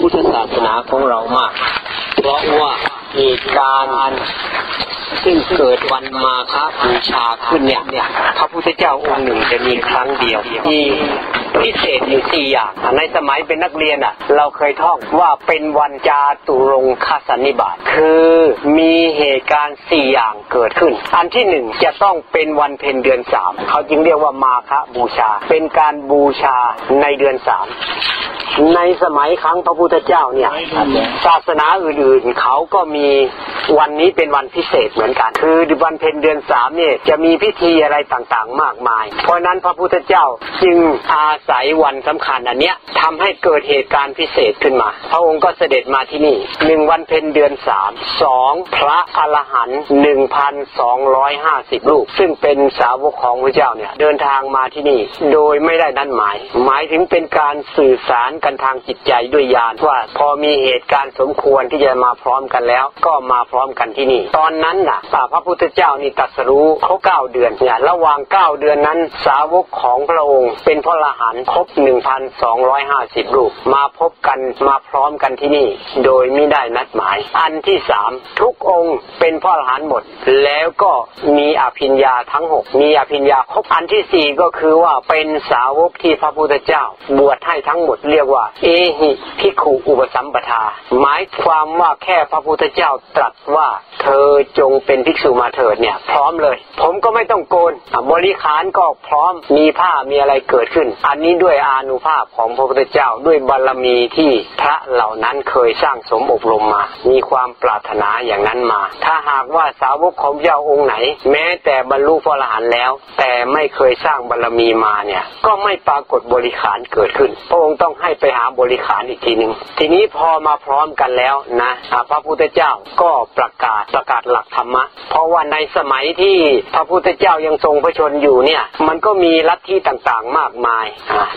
พุทธศาสนาของเรามาก เพราะว่าเหตุการณ์ซึ่งเกิดวันมาคบูชาขึ้นเนี่ยพระพุทธเจ้าองค์หนึ่งจะมีครั้งเดียวที่ พิเศษอยู่สี่อย่าง ในสมัยเป็นนักเรียนอะ เราเคยท่องว่าเป็นวันจาตุรงคสันนิบาตคือมีเหตุการณ์สี่อย่างเกิดขึ้น อันที่หนึ่งจะต้องเป็นวันเพ็ญเดือนสามเขาจึงเรียกว่ามาฆบูชา เป็นการบูชาในเดือนสามในสมัยครั้งพระพุทธเจ้าเนี่ย ศาสนาอื่นๆ เขาก็มีวันนี้เป็นวันพิเศษเหมือนกัน คือวันเพ็ญเดือนสามเนี่ยจะมีพิธีอะไรต่างๆ มากมาย เพราะนั้นพระพุทธเจ้าจึงอาศัยวันสำคัญอันเนี้ยทำให้เกิดเหตุการณ์พิเศษขึ้นมา พระองค์ก็เสด็จมาที่นี่หนึ่งวันเพ็ญเดือนสามสองพระอรหันต์หนึ่งพันสองร้อยห้าสิบลูกซึ่งเป็นสาวกของพระเจ้าเนี่ยเดินทางมาที่นี่ โดยไม่ได้นัดหมาย หมายถึงเป็นการสื่อสารกันทางจิตใจด้วยญาณว่าพอมีเหตุการณ์สมควรที่จะมาพร้อมกันแล้ว ก็มาพร้อมกันที่นี่ ตอนนั้นน่ะพระพุทธเจ้านี่ตรัสรู้เขาเก้าเดือนเนี่ยระหว่างเก้าเดือนนั้นสาวกของพระองค์เป็นพระอรหันต์ครบหนึ่งพันสองร้อยห้าสิบรูป มาพบกันมาพร้อมกันที่นี่ โดยไม่ได้นัดหมาย อันที่สามทุกองค์เป็นพระอรหันหมด แล้วก็มีอภิญญาทั้งหกมีอภิญญาครบอันที่สี่ก็คือว่าเป็นสาวกที่พระพุทธเจ้า บวชให้ทั้งหมดเรียกว่า เอหิพิขุอุปสัมปทา หมายความว่าแค่พระพุทธเจ้าตรัสว่าเธอจงเป็นภิกษุมาเถิดเนี่ย พร้อมเลย ผมก็ไม่ต้องโกนบริขารก็พร้อมมีผ้ามีอะไรเกิดขึ้น อันนี้ด้วยอานุภาพของพระพุทธเจ้าด้วยบารมีที่พระเหล่านั้นเคยสร้างสมอบรมมา มีความปรารถนาอย่างนั้นมา ถ้าหากว่าสาวกของเจ้าองค์ไหน แม้แต่บรรลุพระอรหันต์แล้ว แต่ไม่เคยสร้างบารมีมาเนี่ย ก็ไม่ปรากฏบริขารเกิดขึ้น พระองค์ต้องให้ไปหาบริขารอีกทีหนึ่งทีนี้พอมาพร้อมกันแล้วนะพระพุทธเจ้าก็ประกาศประกาศหลักธรรมะ เพราะว่าในสมัยที่พระพุทธเจ้ายังทรงพระชนอยู่เนี่ย มันก็มีลัทธิต่างๆมากมาย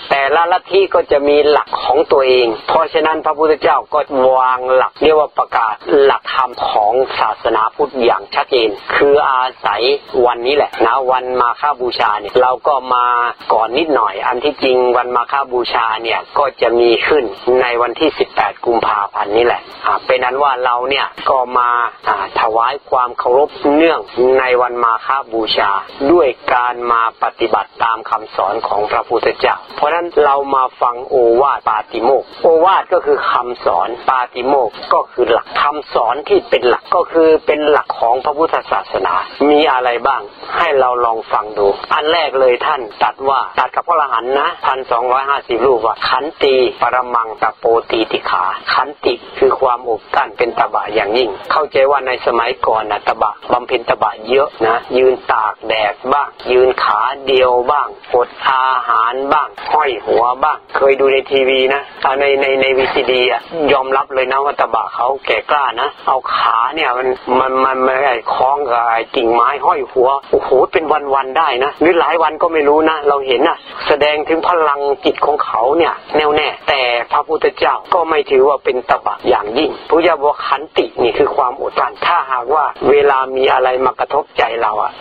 แต่ละลัทธิก็จะมีหลักของตัวเอง เพราะฉะนั้นพระพุทธเจ้าก็วางหลักเรียกว่าประกาศหลักธรรมของศาสนาพุทธอย่างชัดเจน คืออาศัยวันนี้แหละนะวันมาฆบูชาเนี่ยเราก็มาก่อนนิดหน่อย อันที่จริงวันมาฆบูชาเนี่ยก็จะมีขึ้นในวันที่ 18 กุมภาพันธ์นี่แหละอ่าเป็นนั้นว่าเราเนี่ยก็มาอ่าถวายความเคารพเนื่องในวันมาฆบูชา ด้วยการมาปฏิบัติตามคำสอนของพระพุทธเจ้าเพราะฉะนั้นเรามาฟังโอวาทปาติโมกโอวาทก็คือคำสอนปาติโมกก็คือหลักคำสอนที่เป็นหลักก็คือเป็นหลักของพระพุทธศาสนา มีอะไรบ้าง ให้เราลองฟังดู อันแรกเลยท่านตัดว่าตัดกับพระอรหันนะพันสองร้อยห้าสิบรูปว่าขันติปรมังตะโปตีติขา ขันติคือความอบกั้นเป็นตบะอย่างยิ่ง เข้าใจว่าในสมัยก่อนนะตบะบำเพ็ญตบะเยอะนะ ยืนตากแดดบ้าง ยืนขาเดียวบ้างอดอาหารบ้างห้อยหัวบ้าง เคยดูในทีวีนะอ่าในในในวีซีดีอะยอมรับเลยนะว่าตบะเขาแก่กล้านะ เอาขาเนี่ยมันมันมันมันไอ้คล้องกับไอ้กิ่งไม้ห้อยหัวโอ้โหเป็นวันวันได้นะหรือหลายวันก็ไม่รู้นะ เราเห็นนะแสดงถึงพลังจิตของเขาเนี่ยแน่วแน่ แต่พระพุทธเจ้าก็ไม่ถือว่าเป็นตบะอย่างยิ่งพระเจ้าบอกขันตินี่คือความอดกลั้นถ้าหากว่าเวลามีอะไรมากระทบใจเราอะ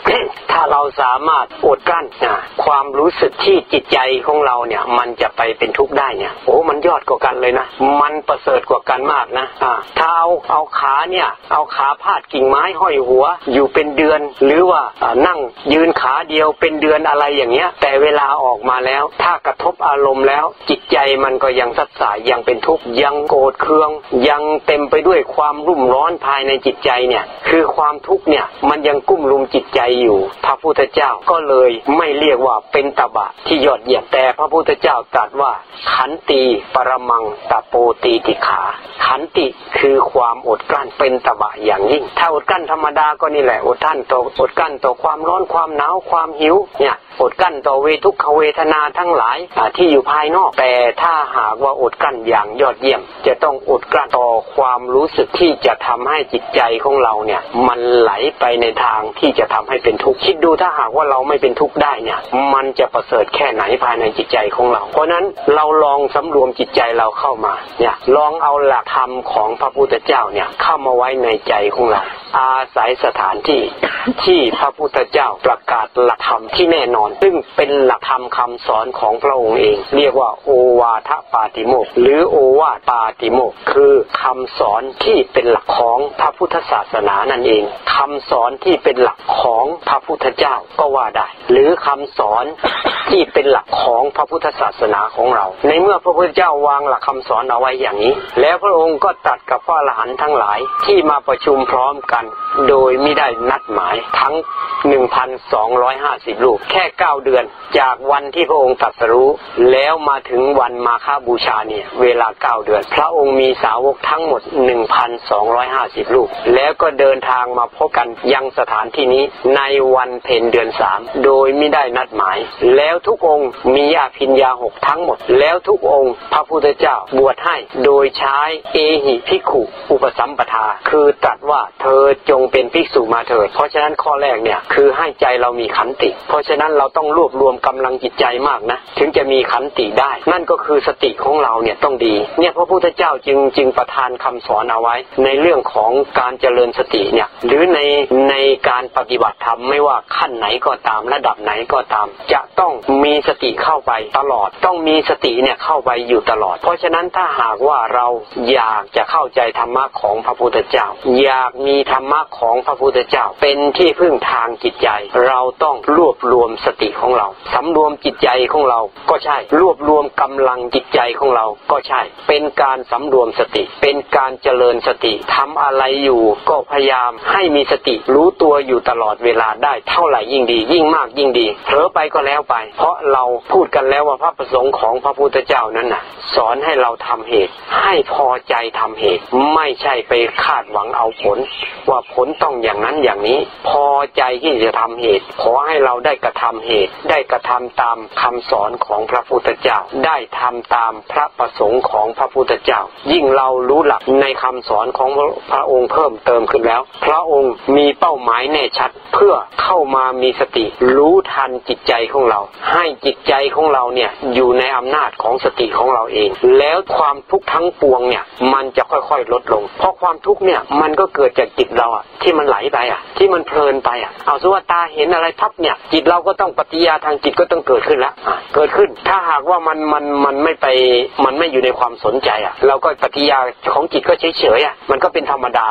ถ้าเราสามารถอดกลั้นนะความรู้สึกที่จิตใจของเราเนี่ย มันจะไปเป็นทุกข์ได้เนี่ยโอ้มันยอดกว่ากันเลยนะ มันประเสริฐกว่ากันมากนะอ่าถ้าเอาเอาขาเนี่ย เอาขาพาดกิ่งไม้ห้อยหัว อยู่เป็นเดือน หรือว่าอ่านั่งยืนขาเดียวเป็นเดือนอะไรอย่างเงี้ย แต่เวลาออกมาแล้ว ถ้ากระทบอารมณ์แล้ว จิตใจมันก็ยังสัดสายยังเป็นทุกข์ยังโกรธเคือง ยังเต็มไปด้วยความรุ่มร้อนภายในจิตใจเนี่ย คือความทุกข์เนี่ยมันยังกุ้มลุมจิตใจอยู่ พระพุทธเจ้าก็เลยไม่เรียกว่าเป็นตบะที่ยอดเยี่ยมแต่พระพุทธเจ้าตรัสว่า ขันติปรมังตะโปตีติขา ขันติคือความอดกลั้นเป็นตบะอย่างยิ่ง ถ้าอดกลั้นธรรมดาก็นี่แหละอดกลั้นต่ออดกลั้นต่อความร้อนความหนาวความหิวเนี่ยอดกลั้นต่อเวทุกขเวทนาทั้งหลายที่อยู่ภายนอก แต่ถ้าหากว่าอดกลั้นอย่างยอดเยี่ยม จะต้องอดกลั้นต่อความรู้สึกที่จะทำให้จิตใจของเราเนี่ยมันไหลไปในทางที่จะทำให้เป็นทุกข์คิดดูถ้าหากว่าเราไม่เป็นทุกข์ได้เนี่ยมันจะประเสริฐแค่ไหนภายในจิตใจของเรา เพราะนั้นเราลองสำรวมจิตใจเราเข้ามาเนี่ยลองเอาหลักธรรมของพระพุทธเจ้าเนี่ยเข้ามาไว้ในใจของเรา อาศัยสถานที่ที่พระพุทธเจ้าประกาศหลักธรรมที่แน่นอน ซึ่งเป็นหลักธรรมคำสอนของพระองค์เอง เรียกว่าโอวาทปาติโมกหรือโอวาทปาติโมกคือคำสอนที่เป็นหลักของพระพุทธศาสนานั่นเองคำสอนที่เป็นหลักของพระพุทธเจ้าก็ว่าได้ หรือคำสอนที่เป็นหลักของพระพุทธศาสนาของเรา ในเมื่อพระพุทธเจ้าวางหลักคำสอนเอาไว้อย่างนี้ แล้วพระองค์ก็ตัดกับพระอรหันต์ทั้งหลายที่มาประชุมพร้อมกัน โดยไม่ได้นัดหมายทั้ง 1,250ลูกแค่ 9 เดือน จากวันที่พระองค์ตรัสรู้ แล้วมาถึงวันมาฆบูชาเนี่ย เวลา 9 เดือน พระองค์มีสาวกทั้งหมด 1,250ลูกแล้วก็เดินทางมาพบกันยังสถานที่นี้ในวันเพ็ญเดือนสามโดยไม่ได้นัดหมาย แล้วทุกองค์มียาพิญญาหกทั้งหมด แล้วทุกองค์ พระพุทธเจ้าบวชให้ โดยใช้เอหิภิกขุอุปสัมปทา คือตรัสว่าเธอจงเป็นภิกษุมาเถิด เพราะฉะนั้นข้อแรกเนี่ยคือให้ใจเรามีขันติ เพราะฉะนั้นเราต้องรวบรวมกำลังจิตใจมากนะ ถึงจะมีขันติได้ นั่นก็คือสติของเราเนี่ยต้องดี เนี่ยพระพุทธเจ้าจึงจึงประทานคำสอนเอาไว้ ในเรื่องของการเจริญสติเนี่ยหรือในในการปฏิบัติธรรมไม่ว่าขั้นไหนก็ตามระดับไหนก็ตาม จะต้องมีสติเข้าไปตลอด ต้องมีสติเนี่ยเข้าไปอยู่ตลอด เพราะฉะนั้นถ้าหากว่าเราอยากจะเข้าใจธรรมะของพระพุทธเจ้า อยากมีธรรมะของพระพุทธเจ้า เป็นที่พึ่งทางจิตใจ เราต้องรวบรวมสติของเราสำรวมจิตใจของเราก็ใช่ รวบรวมกำลังจิตใจของเราก็ใช่ เป็นการสำรวมสติ เป็นการเจริญสติทำอะไรอยู่ก็พยายามให้มีสติรู้ตัวอยู่ตลอดเวลาได้เท่าไหร่ยิ่งดี ยิ่งมากยิ่งดีเผลอไปก็แล้วไป เพราะเราพูดกันแล้วว่าพระประสงค์ของพระพุทธเจ้านั้นน่ะ สอนให้เราทำเหตุ ให้พอใจทำเหตุ ไม่ใช่ไปคาดหวังเอาผล ว่าผลต้องอย่างนั้นอย่างนี้ พอใจที่จะทำเหตุ ขอให้เราได้กระทำเหตุ ได้กระทำตามคำสอนของพระพุทธเจ้า ได้ทำตามพระประสงค์ของพระพุทธเจ้า ยิ่งเรารู้หลักในคำสอนของพระองค์เพิ่มเติมขึ้นแล้ว พระองค์มีเป้าหมายแน่ชัด เพื่อเข้ามามีสติ รู้ทันจิตใจของเรา ให้จิตใจของของเราเนี่ยอยู่ในอำนาจของสติของเราเอง แล้วความทุกข์ทั้งปวงเนี่ยมันจะค่อยๆลดลง เพราะความทุกข์เนี่ยมันก็เกิดจากจิตเราอะที่มันไหลไปอะที่มันเพลินไปอะเอาสว่าตาเห็นอะไรพับเนี่ยจิตเราก็ต้องปฏิยาทางจิตก็ต้องเกิดขึ้นแล้วเกิดขึ้น ถ้าหากว่ามันมันมันไม่ไปมันไม่อยู่ในความสนใจอะเราก็ปฏิยาของจิตก็เฉยเฉยอะมันก็เป็นธรรมดา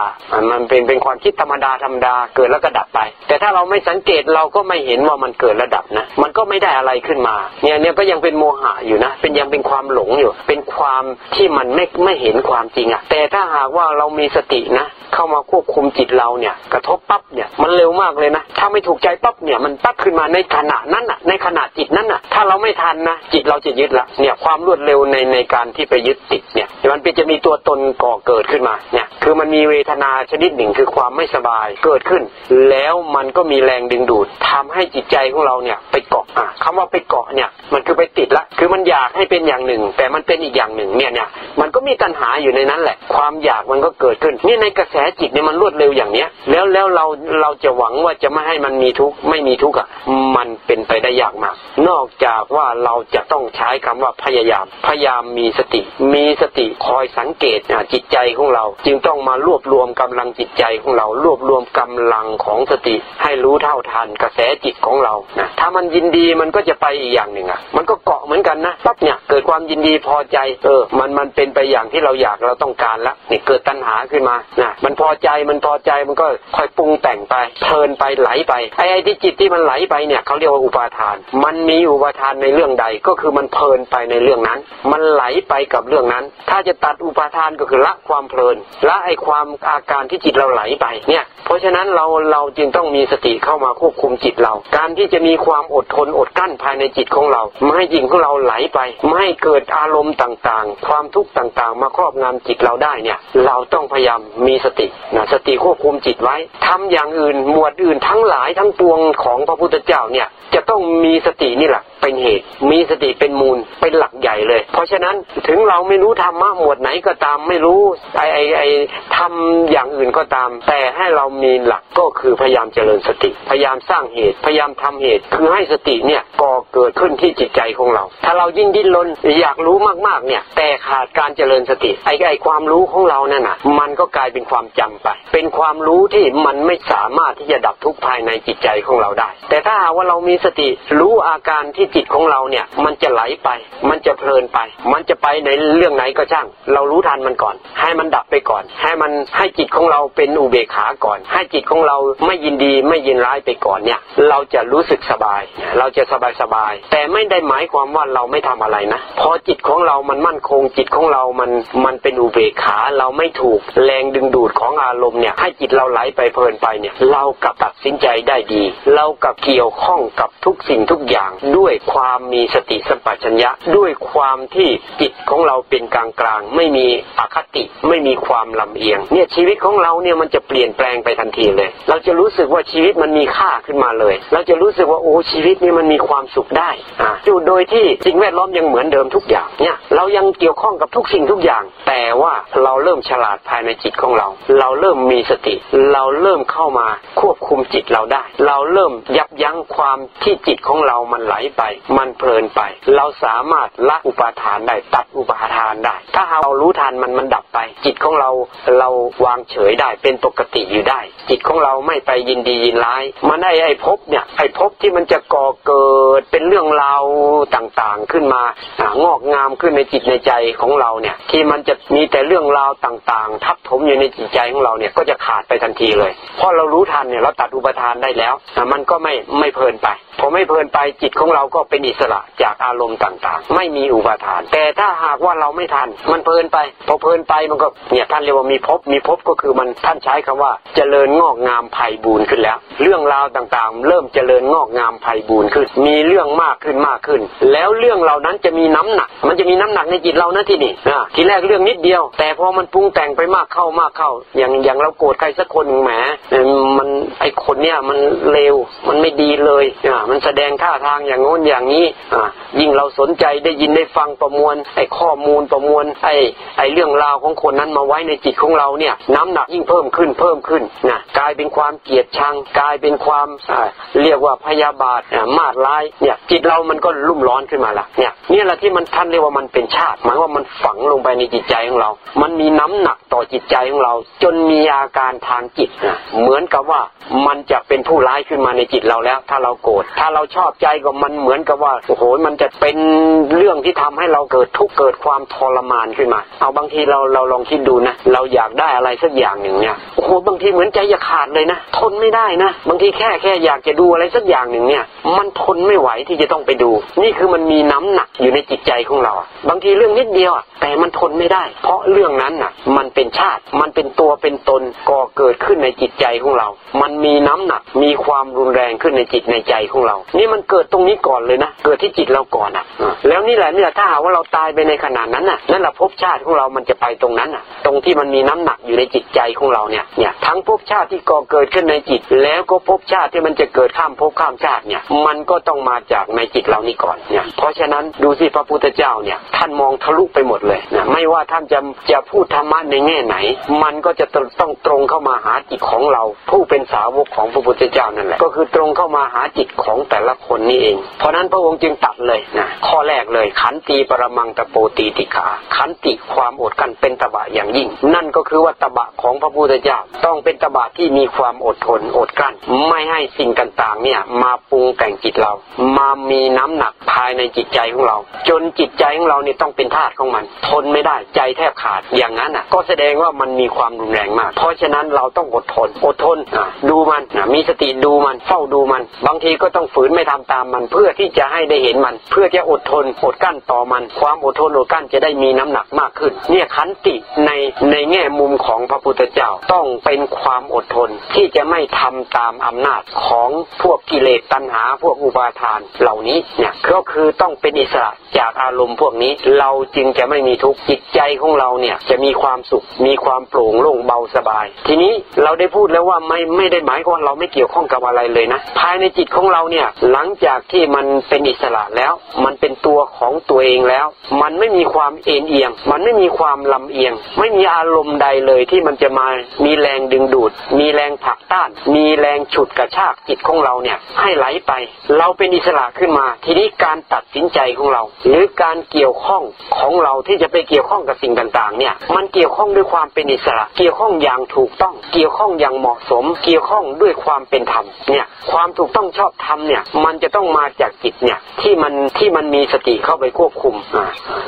มันเป็นเป็นความคิดธรรมดาธรรมดาเกิดแล้วก็ดับไป แต่ถ้าเราไม่สังเกตเราก็ไม่เห็นว่ามันเกิดระดับนะมันก็ไม่ได้อะไรขึ้นมาเนี่ยเนี่ยก็ยังเป็นโมหะอยู่นะ เป็นยังเป็นความหลงอยู่ เป็นความที่มันไม่ไม่เห็นความจริงอะแต่ถ้าหากว่าเรามีสตินะ เข้ามาควบคุมจิตเราเนี่ย กระทบปั๊บเนี่ยมันเร็วมากเลยนะ ถ้าไม่ถูกใจปั๊บเนี่ยมันปั๊บขึ้นมาในขณะนั้นอะ ในขณะจิตนั้นอะ ถ้าเราไม่ทันนะจิตเราจะยึดละเนี่ยความรวดเร็วในในการที่ไปยึดติดเนี่ยมันเป็นจะมีตัวตนก่อเกิดขึ้นมาเนี่ยคือมันมีเวทนาชนิดหนึ่งคือความไม่สบายเกิดขึ้น แล้วมันก็มีแรงดึงดูดทำให้จิตใจของเราเนี่ยไปเกาะอะคำว่าไปเกาะเนี่ยมันคือไปติดละ คือมันอยากให้เป็นอย่างหนึ่ง แต่มันเป็นอีกอย่างหนึ่งเนี่ยเนี่ย มันก็มีตัณหาอยู่ในนั้นแหละ ความอยากมันก็เกิดขึ้นเนี่ยในกระแสจิตเนี่ยมันรวดเร็วอย่างเนี้ย แล้วแล้วเราเราจะหวังว่าจะไม่ให้มันมีทุกข์ไม่มีทุกข์อะ มันเป็นไปได้ยากมาก นอกจากว่าเราจะต้องใช้คำว่าพยายาม พยายามมีสติ มีสติคอยสังเกตจิตใจของเรา จึงต้องมารวบรวมกำลังจิตใจของเรา รวบรวมกำลังของสติ ให้รู้เท่าทันกระแสจิตของเรานะถ้ามันยินดีมันก็จะไปอีกอย่างหนึ่งอะมันก็เกาะเหมือนกันนะปั๊บเนี่ยเกิดความยินดีพอใจเออมันมันเป็นไปอย่างที่เราอยากเราต้องการละนี่เกิดตัณหาขึ้นมานะมันพอใจมันพอใจมันก็ค่อยปรุงแต่งไปเพลินไปไหลไปไอ้ไอ้ที่จิตที่มันไหลไปเนี่ยเขาเรียกว่าอุปาทาน มันมีอุปาทานในเรื่องใดก็คือมันเพลินไปในเรื่องนั้น มันไหลไปกับเรื่องนั้น ถ้าจะตัดอุปาทานก็คือละความเพลินละไอ้ความอาการที่จิตเราไหลไปเนี่ยเพราะฉะนั้นเราเราจึงต้องมีสติเข้ามาควบคุมจิตเรา การที่จะมีความอดทนอดกั้นภายในจิตของเราไม่ให้จิตของเราไหลไป ไม่ให้เกิดอารมณ์ต่างๆ ความทุกข์ต่างๆ มาครอบงำจิตเราได้เนี่ยเราต้องพยายามมีสตินะสติควบคุมจิตไว้ทำอย่างอื่นหมวดอื่นทั้งหลายทั้งปวงของพระพุทธเจ้าเนี่ยจะต้องมีสตินี่แหละเป็นเหตุ มีสติเป็นมูลเป็นหลักใหญ่เลย เพราะฉะนั้นถึงเราไม่รู้ธรรมะหมวดไหนก็ตามไม่รู้ไอไอไอทำอย่างอื่นก็ตาม แต่ให้เรามีหลักก็คือพยายามเจริญสติ พยายามสร้างเหตุ พยายามทำเหตุ คือให้สติเนี่ยก่อเกิดขึ้นที่จิตใจของเรา ถ้าเรายิ่งดิ้นรนอยากรู้มากๆเนี่ย แต่ขาดการเจริญสติไอ้ไอ้ความรู้ของเราเนั่นน่ะมันก็กลายเป็นความจำไป เป็นความรู้ที่มันไม่สามามารถที่จะดับทุกข์ภายในจิตใจของเราได้ แต่ถ้าหากว่าเรามีสติรู้อาการที่จิตของเราเนี่ย มันจะไหลไป มันจะเพลินไป มันจะไปในเรื่องไหนก็ช่าง เรารู้ทันมันก่อน ให้มันดับไปก่อน ให้มันให้จิตของเราเป็นอุเบกขาก่อน ให้จิตของเราไม่ยินดีไม่ยินร้ายไปก่อนเนี่ย เราจะรู้สึกสบาย เราจะสบายสบายแต่ไไม่ได้หมายความว่าเราไม่ทำอะไรนะ พอจิตของเรามันมั่นคงจิตของเรามันมันเป็นอุเบกขาเราไม่ถูกแรงดึงดูดของอารมณ์เนี่ยให้จิตเราไหลไปเพลินไปเนี่ย เรากับตัดสินใจได้ดี เรากับเกี่ยวข้องกับทุกสิ่งทุกอย่างด้วยความมีสติสัมปชัญญะด้วยความที่จิตของเราเป็นกลางกลางไม่มีอคติไม่มีความลำเอียง เนี่ยชีวิตของเราเนี่ยมันจะเปลี่ยนแปลงไปทันทีเลย เราจะรู้สึกว่าชีวิตมันมีค่าขึ้นมาเลย เราจะรู้สึกว่าโอ้ชีวิตนี้มันมีความสุขได้อ่าอยู่โดยที่สิ่งแวดล้อมยังเหมือนเดิมทุกอย่างเนี่ยเรายังเกี่ยวข้องกับทุกสิ่งทุกอย่าง แต่ว่าเราเริ่มฉลาดภายในจิตของเรา เราเริ่มมีสติ เราเริ่มเข้ามาควบคุมจิตเราได้ เราเริ่มยับยั้งความที่จิตของเรามันไหลไป มันเพลินไป เราสามารถละอุปาทานได้ตัดอุปาทานได้ ถ้าเรารู้ทันมันมันดับไป จิตของเราเราวางเฉยได้เป็นปกติอยู่ได้ จิตของเราไม่ไปยินดียินร้ายมันไอ้ไอ้ภพเนี่ยไอ้ภพที่มันจะก่อเกิดเป็นเรื่องราวาต่างๆขึ้นมางอกงามขึ้นในจิตในใจของเราเนี่ย ที่มันจะมีแต่เรื่องราวต่างๆ ทับถมอยู่ในจิตใจของเราเนี่ยก็จะขาดไปทันทีเลยเพราะเรารู้ทันเนี่ยเราตัดอุปทานได้แล้วมันก็ไม่ไม่เพลินไป พอไม่เพลินไปจิตของเราก็เป็นอิสระจากอารมณ์ต่างๆ ไม่มีอุปทาน แต่ถ้าหากว่าเราไม่ทัน มันเพลินไป พอเพลินไปมันก็เนี่ยท่านเรียกว่ามีภพมีภพก็คือมันท่านใช้คำว่า เจริญงอกงามไพ่บูรณ์ขึ้นแล้ว เรื่องราวต่างๆ เริ่มเจริญงอกงามไพ่บูรณ์ขึ้น มีเรื่องมากขึ้นมากขึ้น แล้วเรื่องเหล่านั้นจะมีน้ำหนัก มันจะมีน้ำหนักในจิตเรานะที่นี่นะทีแรกเรื่องนิดเดียว แต่พอมันปรุงแต่งไปมากเข้ามากเข้า อย่างอย่างเราโกรธใครสักคนแหมมันไอคนเนี่ยมันเลวมันไม่ดีเลยอ่ามันแสดงท่าทางอย่างโน้นอย่างนี้อ่ายิ่งเราสนใจได้ยินได้ฟังประมวลไอ้ข้อมูลประมวลไอ้ไอ้เรื่องราวของคนนั้นมาไว้ในจิตของเราเนี่ยน้ำหนักยิ่งเพิ่มขึ้นเพิ่มขึ้นนะกลายเป็นความเกลียดชังกลายเป็นความอ่าเรียกว่าพยาบาทมาดร้ายเนี่ยจิตเรามันก็รุ่มร้อนขึ้นมาละเนี่ยนี่แหละที่มันท่านเรียกว่ามันเป็นชาติ หมายว่ามันฝังลงไปในจิตใจของเรา มันมีน้ำหนักต่อจิตใจของเรา จนมีอาการทางจิตนะเหมือนกับว่ามันจะเป็นผู้ร้ายขึ้นมาในจิตเราแล้ว ถ้าเราโกรธถ้าเราชอบใจก็มันเหมือนกับว่าโอ้โหมันจะเป็นเรื่องที่ทำให้เราเกิดทุกข์เกิดความทรมานขึ้นมา เอาบางทีเราเราลองคิดดูนะเราอยากได้อะไรสักอย่างหนึ่งเนี่ยโอ้โหบางทีเหมือนใจจะขาดเลยนะทนไม่ได้นะบางทีแค่แค่อยากจะดูอะไรสักอย่างหนึ่งเนี่ย มันทนไม่ไหวที่จะต้องไปดู นี่คือมันมีน้ำหนักอยู่ในจิตใจของเรา บางทีเรื่องนิดเดียวอะแต่มันทนไม่ได้ เพราะเรื่องนั้นน่ะ มันเป็นชาติ มันเป็นตัวเป็นตนก่อเกิดขึ้นในจิตใจของเรา มันมีน้ำหนักมีความรุนแรงขึ้นในจิตในใจของเรานี่มันเกิดตรงนี้ก่อนเลยนะ เกิดที่จิตเราก่อนอะ แล้วนี่แหละนี่ยถ้าหากว่าเราตายไปในขณะนั้นน่ะ นั่นแหละภพชาติของเรามันจะไปตรงนั้นอะ ตรงที่มันมีน้ำหนักอยู่ในจิตใจของเราเนี่ย เนี่ย ทั้งภพชาติที่ก่อเกิดขึ้นในจิต แล้วก็ภพชาติที่มันจะเกิดข้ามภพข้ามชาติเนี่ย มันก็ต้องมาจากในจิตเรานี่ก่อน เนี่ย เพราะฉะนั้นดูสิพระพุทธเจ้าเนี่ย ท่านมองทะลุไปหมดเลยนะ ไม่ว่าท่านจะจะพูดธรรมะในแง่ไหน มันก็จะต้องตรงเข้ามาหาจิตของเรา ผู้เป็นสาวกของพระพุทธเจ้านั่นแหละ ก็คือตรงเข้ามาหาจิตของแต่ละคนนี่เอง เพราะนั้นพระองค์จึงตัดเลยนะข้อแรกเลย ขันตีปรมังตะโปตีติขา ขันติความอดกันเป็นตบะอย่างยิ่ง นั่นก็คือว่าตบะของพระพุทธเจ้าต้องเป็นตบะที่มีความอดทนอดกลั้น ไม่ให้สิ่งต่างๆเนี่ยมาปรุงแต่งจิตเรา มามีน้ำหนักภายในจิตใจของเรา จนจิตใจของเราเนี่ยต้องเป็นทาสของมัน ทนไม่ได้ใจแทบขาดอย่างนั้นอะ ก็แสดงว่ามันมีความรุนแรงมาก เพราะฉะนั้นเราต้องอดทนอดทนอะดูมันอะมีสติดูมันเฝ้าดูมัน บางทีก็ต้องฝืนไม่ทำตามมัน เพื่อที่จะให้ได้เห็นมัน เพื่อจะอดทนอดกั้นต่อมัน ความอดทนอดกั้นจะได้มีน้ำหนักมากขึ้น เนี่ยขันติในในแง่มุมของพระพุทธเจ้าต้องเป็นความอดทนที่จะไม่ทำตามอำนาจของพวกกิเลสตัณหาพวกอุปาทานเหล่านี้เนี่ยก็คือต้องเป็นอิสระจากอารมณ์พวกนี้เราจึงจะไม่มีทุกข์จิตใจของเราเนี่ยจะมีความสุข มีความโปร่งโล่งเบาสบาย ทีนี้เราได้พูดแล้วว่าไม่ไม่ได้หมายความว่าเราไม่เกี่ยวข้องกับอะไรเลยนะ ภายในจิตของเราเนี่ยหลังจากที่มันเป็นอิสระแล้ว มันเป็นตัวของตัวเองแล้ว มันไม่มีความเอ็นเอียง มันไม่มีความลำเอียง ไม่มีอารมณ์ใดเลยที่มันจะมามีแรงดึงดูด มีแรงผลักต้าน มีแรงฉุดกระชากจิตของเราเนี่ยให้ไหลไป เราเป็นอิสระขึ้นมา ทีนี้การตัดสินใจของเรา หรือการเกี่ยวข้องของเราที่จะไปเกี่ยวข้องกับสิ่งต่างๆเนี่ยมันเกี่ยวข้องด้วยความเป็นอิสระ เกี่ยวข้องอย่างถูกต้อง เกี่ยวข้องอย่างเหมาะสม เกี่ยวข้องด้วยความเป็นธรรมเนี่ยความถูกต้องชอบธรรมเนี่ยมันจะต้องมาจากจิตเนี่ยที่มันที่มันมีสติเข้าไปควบคุมอ่า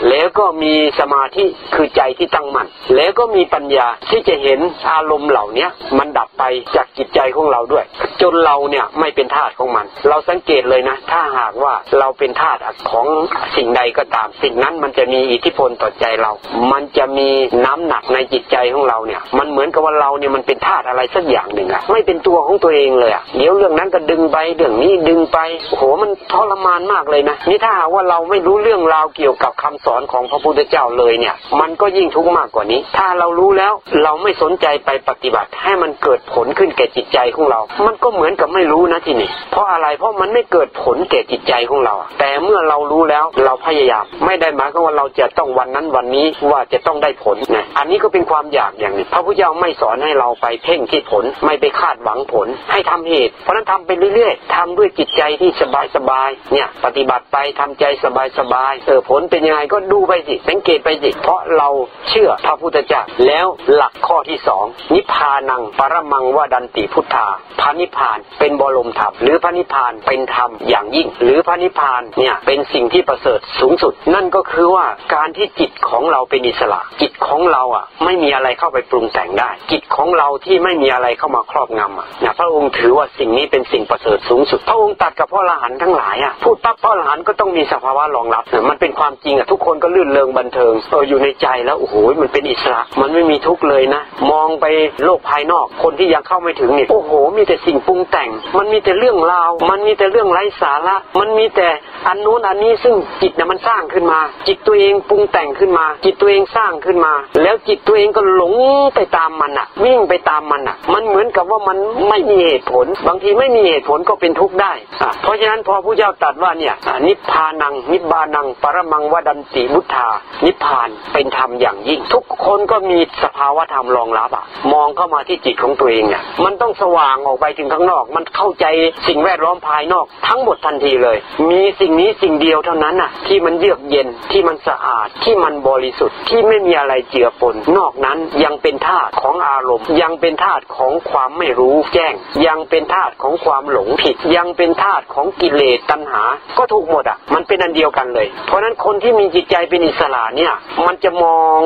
แล้วก็มีสมาธิคือใจที่ตั้งมั่นแล้วก็มีปัญญาที่จะเห็นอารมณ์เหล่านี้มันดับไปจากจิตใจของเราด้วย จนเราเนี่ยไม่เป็นทาสของมัน เราสังเกตเลยนะ ถ้าหากว่าเราเป็นทาสของสิ่งใดก็ตาม สิ่งนั้นมันจะมีอิทธิพลต่อใจเรา มันจะมีน้ำหนักในจิตใจของเราเนี่ย มันเหมือนกับว่าเราเนี่ยมันเป็นทาสอะไรสักอย่างหนึ่งอะไม่เป็นตัวของตัวเองเลยอะเดี๋ยวเรื่องนั้นก็ดึงไปเรื่องนี้ดึงไปโหมันทรมานมากเลยนะนี่ถ้าหากว่าเราไม่รู้เรื่องราวเกี่ยวกับคำสอนของพระพุทธเจ้าเลยเนี่ย มันก็ยิ่งทุกข์มากกว่านี้ ถ้าเรารู้แล้วเราไม่สนใจไปปฏิบัติ ให้มันเกิดผลขึ้นแก่จิตใจของเรา มันก็เหมือนกับไม่รู้นะทีนี้เพราะอะไรเพราะมันไม่เกิดผลแก่จิตใจของเรา แต่เมื่อเรารู้แล้วเราพยายาม ไม่ได้หมายความว่าเราจะต้องวันนั้นวันนี้ว่าจะต้องได้ผลนะอันนี้ก็เป็นความอยากอย่างนึงพระพุทธเจ้าไม่สอนให้เราไปเพ่งที่ผลไม่ไปคาดหวังผล ให้ทำเหตุ เพราะฉะนั้นทำไปเรื่อยๆทำด้วยจิตใจที่สบายๆเนี่ยปฏิบัติไปทำใจสบายๆเออผลเป็นยังไงก็ดูไปสิสังเกตไปสิเพราะเราเชื่อพระพุทธเจ้าแล้วหลักข้อที่สองนิพพานังปรมังวดันติพุทธาพระนิพพานเป็นบรมธรรมหรือพระนิพพานเป็นธรรมอย่างยิ่ง หรือพระนิพพานเนี่ยเป็นสิ่งที่ประเสริฐสูงสุด นั่นก็คือว่าการที่จิตของเราเป็นอิสระ จิตของเราอะไม่มีอะไรเข้าไปปรุงแต่งได้ จิตของเราที่ไม่มีอะไรเข้ามาครอบงำอะนะพระองค์ถือว่าสิ่งนี้เป็นสิ่งประเสริฐสูงสุดพระองค์ตัดกับพ่อละหันทั้งหลายอะพูดปั๊บพ่อละหันก็ต้องมีสภาวะรองรับมันเป็นความจริงอะทุกคนก็ลื่นเริงบันเทิงเอออยู่ในใจแล้วโอ้โหมันเป็นอิสระ มันไม่มีทุกข์เลยนะ มองไปโลกภายนอกคนที่ยังเข้าไม่ถึงเนี่ยโอ้โห มีแต่สิ่งปรุงแต่ง มันมีแต่เรื่องราว มันมีแต่เรื่องไร้สาระ มันมีแต่อันนู้นอันนี้ซึ่งจิตเนี่ยมันสร้างขึ้นมา จิตตัวเองปรุงแต่งขึ้นมา จิตตัวเองสร้างขึ้นมา แล้วจิตตัวเองก็หลงไปตามมันอะ วิ่งไปตามมันอะ มันเหมือนกับว่ามันไม่มีเหตุผล บางทีไม่มีเหตุผลก็เป็นทุกข์ได้อะเพราะฉะนั้นพอผู้เจ้าตรัสว่าเนี่ยนิพพานัง นิบานัง ปรมังวดันติมุทธา นิพพานเป็นธรรมอย่างยิ่ง ทุกคนก็มีสภาวะธรรมรองรับอะมองเข้ามาที่จิตของตัวเองเนี่ยมันต้องสว่างออกไปถึงข้างนอก มันเข้าใจสิ่งแวดล้อมภายนอก ทั้งหมดทันทีเลย มีสิ่งนี้สิ่งเดียวเท่านั้นน่ะที่มันเยือกเย็นที่มันสะอาดที่มันบริสุทธิ์ที่ไม่มีอะไรเจือปนนอกนั้นยังเป็นธาตุของอารมณ์ ยังเป็นธาตุของความไม่รู้แจ้ง ยังเป็นธาตุของความหลงผิดยังเป็นธาตุของกิเลสตัณหา ก็ถูกหมดอะ มันเป็นอันเดียวกันเลย เพราะฉะนั้นคนที่มีจิตใจเป็นอิสระเนี่ยมันจะมอง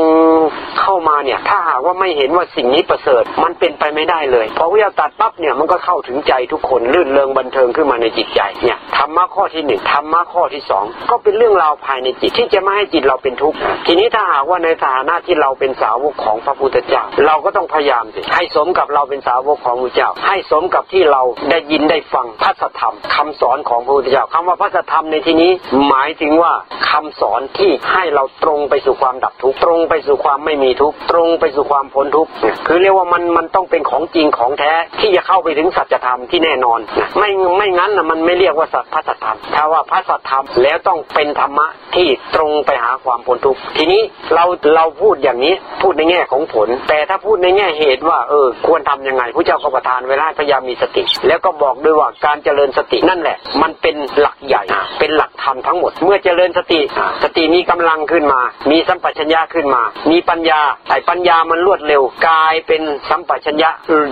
เข้ามาเนี่ย ถ้าหากว่าไม่เห็นว่าสิ่งนี้ประเสริฐ มันเป็นไปไม่ได้เลยพอวิทยาตัดปั๊บเนี่ยมันก็เข้าถึงใจทุกคนลื่นเริงบันเทิงขึ้นมาในจิตใจเนี่ยธรรมะข้อที่หนึ่งธรรมะข้อที่สองก็เป็นเรื่องราวภายในจิตที่จะไม่ให้จิตเราเป็นทุกข์ทีนี้ถ้าหากว่าในฐานะที่เราเป็นสาวกของพระพุทธเจ้า เราก็ต้องพยายามสิให้สมกับเราเป็นสาวกของพระเจ้า ให้สมกับที่เราได้ยินได้ฟังพระสัทธรรมคำสอนของพระพุทธเจ้าคำว่าพระสัทธรรมในที่นี้ หมายถึงว่าคำสอนที่ให้เราตรงไปสู่ความดับทุกข์ตรงไปสู่ความไม่มีทุกข์ตรงไปสู่ความพ้นทุกข์คือเรียกว่ามันมันต้องเป็นของจริงของแท้ที่จะเข้าไปถึงสัจธรรมที่แน่นอน ไม่ไม่งั้นนะมันไม่เรียกว่าสัจพระสัทธรรมถ้าว่าพระสัทธรรมแล้วต้องเป็นธรรมะที่ตรงไปหาความพ้นทุกข์ทีนี้เราเราพูดอย่างนี้พูดในแง่ของผล แต่ถ้าพูดในแง่เหตุว่าเออควรทำยังไงพระเจ้าก็ประทานเวลาพยายามมีสติ แล้วก็บอกด้วยว่าการเจริญสตินั่นแหละ มันเป็นหลักใหญ่ เป็นหลักธรรมทั้งหมด เมื่อเจริญสติ สติมีกำลังขึ้นมา มีสัมปชัญญะขึ้นมา มีปัญญาไอ้ปัญญามันรวดเร็วกลายเป็นสัมปชัญญะ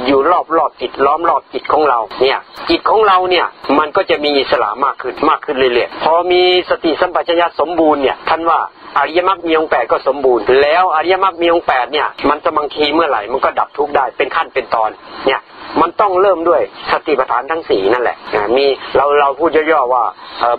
อยู่รอบรอบจิตล้อมรอบจิตของเราเนี่ยจิตของเราเนี่ยมันก็จะมีอิสระมากขึ้นมากขึ้นเรื่อยๆพอมีสติสัมปชัญญะสมบูรณ์เนี่ยท่านว่าอริยมรรคมีองค์แปดก็สมบูรณ์ แล้วอริยมรรคมีองค์แปดเนี่ยมันสมังคีเมื่อไหร่มันก็ดับทุกข์ได้เป็นขั้นเป็นตอนเนี่ยมันต้องเริ่มด้วยสติปัฏฐานทั้งสี่นั่นแหละนะมีเราเราพูดย่อๆว่า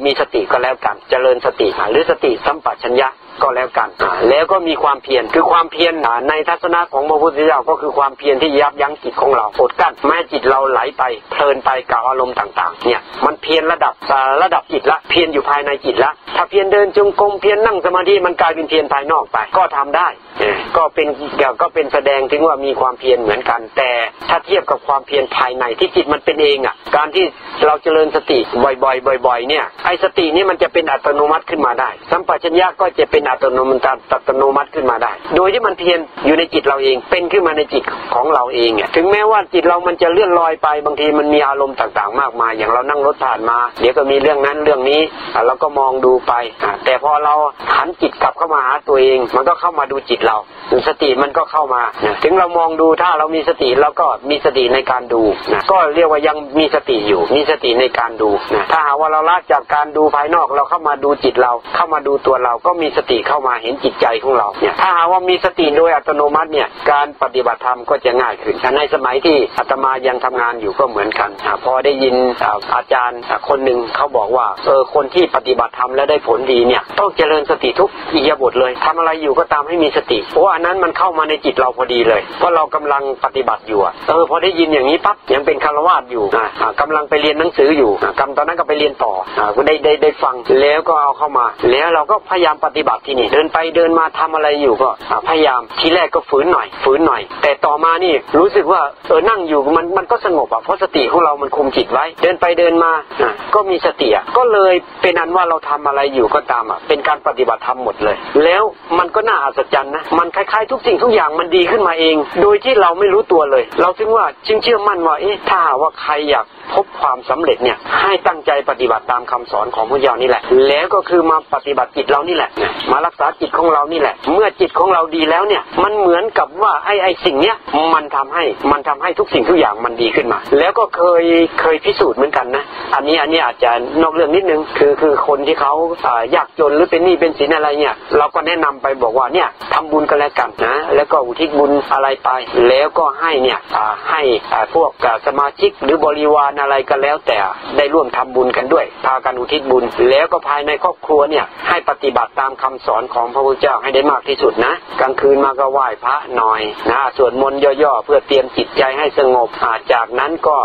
มีสติก็แล้วกัน เจริญสติหรือสติสัมปชัญญะ ก็แล้วกัน แล้วก็มีความเพียร คือความเพียรในทัศนะของพระพุทธเจ้าก็คือความเพียรที่ยับยั้งจิตของเราอดกั้นแม้จิตเราไหลไป เพลินไปกับอารมณ์ต่างๆ เนี่ย มันเพียรระดับระดับจิตละ เพียรอยู่ภายในจิตละ ถ้าเพียรเดินจงกรม เพียรนั่งสมาธิ มันกลายเป็นเพียรภายนอกไป ก็ทำได้เออก็เป็นก็เป็นแสดงถึงว่ามีความเพียรเหมือนกัน แต่ถ้าเทียบกับความเพียรภายในที่จิตมันเป็นเองอะ การที่เราเจริญสติบ่อยๆ บ่อย ๆ เนี่ย ไอ้สตินี่มันจะเป็นอัตโนมัติขึ้นมาได้ สัมปชัญญะก็จะเป็นเป็นอัตโนมัติอัตโนมัติขึ้นมาได้ โดยที่มันเพียรอยู่ในจิตเราเอง เป็นขึ้นมาในจิตของเราเองเนี่ยถึงแม้ว่าจิตเรามันจะเลื่อนลอยไปบางทีมันมีอารมณ์ต่างๆ มากมาย อย่างเรานั่งรถผ่านมา เดี๋ยวก็มีเรื่องนั้นเรื่องนี้เราก็มองดูไป แต่พอเราหันจิตกลับเข้ามาหาตัวเอง มันก็เข้ามาดูจิตเรา สติมันก็เข้ามา ถึงเรามองดูถ้าเรามีสติเราก็มีสติในการดูนะก็เรียกว่ายังมีสติอยู่ มีสติในการดูนะถ้าหากว่าเราละจากการดูภายนอกเราเข้ามาดูจิตเรา เข้ามาดูตัวเราก็มีสติเข้ามาเห็นจิตใจของเราเนี่ยถ้าหากว่ามีสติโดยอัตโนมัติเนี่ยการปฏิบัติธรรมก็จะง่ายขึ้นในสมัยที่อาตมายังทำงานอยู่ก็เหมือนกันพอได้ยินอาจารย์คนหนึ่งเขาบอกว่าเออคนที่ปฏิบัติธรรมแล้วได้ผลดีเนี่ยต้องเจริญสติทุกอิยาบทเลยทำอะไรอยู่ก็ตามให้มีสติเพราะอันนั้นมันเข้ามาในจิตเราพอดีเลยเพราะเรากำลังปฏิบัติอยู่เออพอได้ยินอย่างนี้ปั๊บยังเป็นคารวาสอยู่กำลังไปเรียนหนังสืออยู่กำตอนนั้นก็ไปเรียนต่อก็ได้ได้ได้ฟังแล้วก็เอาเข้ามา แล้วเราก็พยายามปฏิบัติที่นี่เดินไปเดินมาทำอะไรอยู่ก็พยายามทีแรกก็ฝืนหน่อย ฝืนหน่อย แต่ต่อมานี่รู้สึกว่าเออนั่งอยู่มันมันก็สงบอะเพราะสติของเรามันคุมจิตไว้ เดินไปเดินมาก็มีสติก็เลยเป็นอันว่าเราทำอะไรอยู่ก็ตามอะเป็นการปฏิบัติธรรมหมดเลย แล้วมันก็น่าอัศจรรย์นะมันคล้ายๆ ทุกสิ่งทุกอย่างมันดีขึ้นมาเอง โดยที่เราไม่รู้ตัวเลย เราถึงว่าจึงเชื่อมั่นว่าเอ๊ะถ้าว่าใครอยากพบความสำเร็จเนี่ยให้ตั้งใจปฏิบัติตามคำสอนของพระเจ้านี่แหละ แล้วก็คือมาปฏิบัติจิตเรานี่แหละมารักษาจิตของเรานี่แหละ เมื่อจิตของเราดีแล้วเนี่ย มันเหมือนกับว่าไอ้ไอ้สิ่งเนี้ยมันทำให้มันทำให้ทุกสิ่งทุกอย่างมันดีขึ้นมา แล้วก็เคยเคยพิสูจน์เหมือนกันนะ อันนี้อันนี้อาจจะนอกเรื่องนิดนึง คือคือคนที่เขาอยากจนหรือเป็นหนี้เป็นสินอะไรเนี่ย เราก็แนะนำไปบอกว่าเนี่ยทำบุญกันแล้วกันนะ แล้วก็อุทิศบุญอะไรไป แล้วก็ให้เนี่ยให้พวกสมาชิกหรือบริวารอะไรก็แล้ว แต่ได้ร่วมทำบุญกันด้วย พากันอุทิศบุญ แล้วก็ภายในครอบครัวเนี่ยให้ปฏิบัติตามคำสอนของพระพุทธเจ้าให้ได้มากที่สุดนะ กลางคืนมาก็ไหว้พระหน่อยนะสวดมนต์ย่อๆเพื่อเตรียมจิตใจให้สงบจากนั้นก็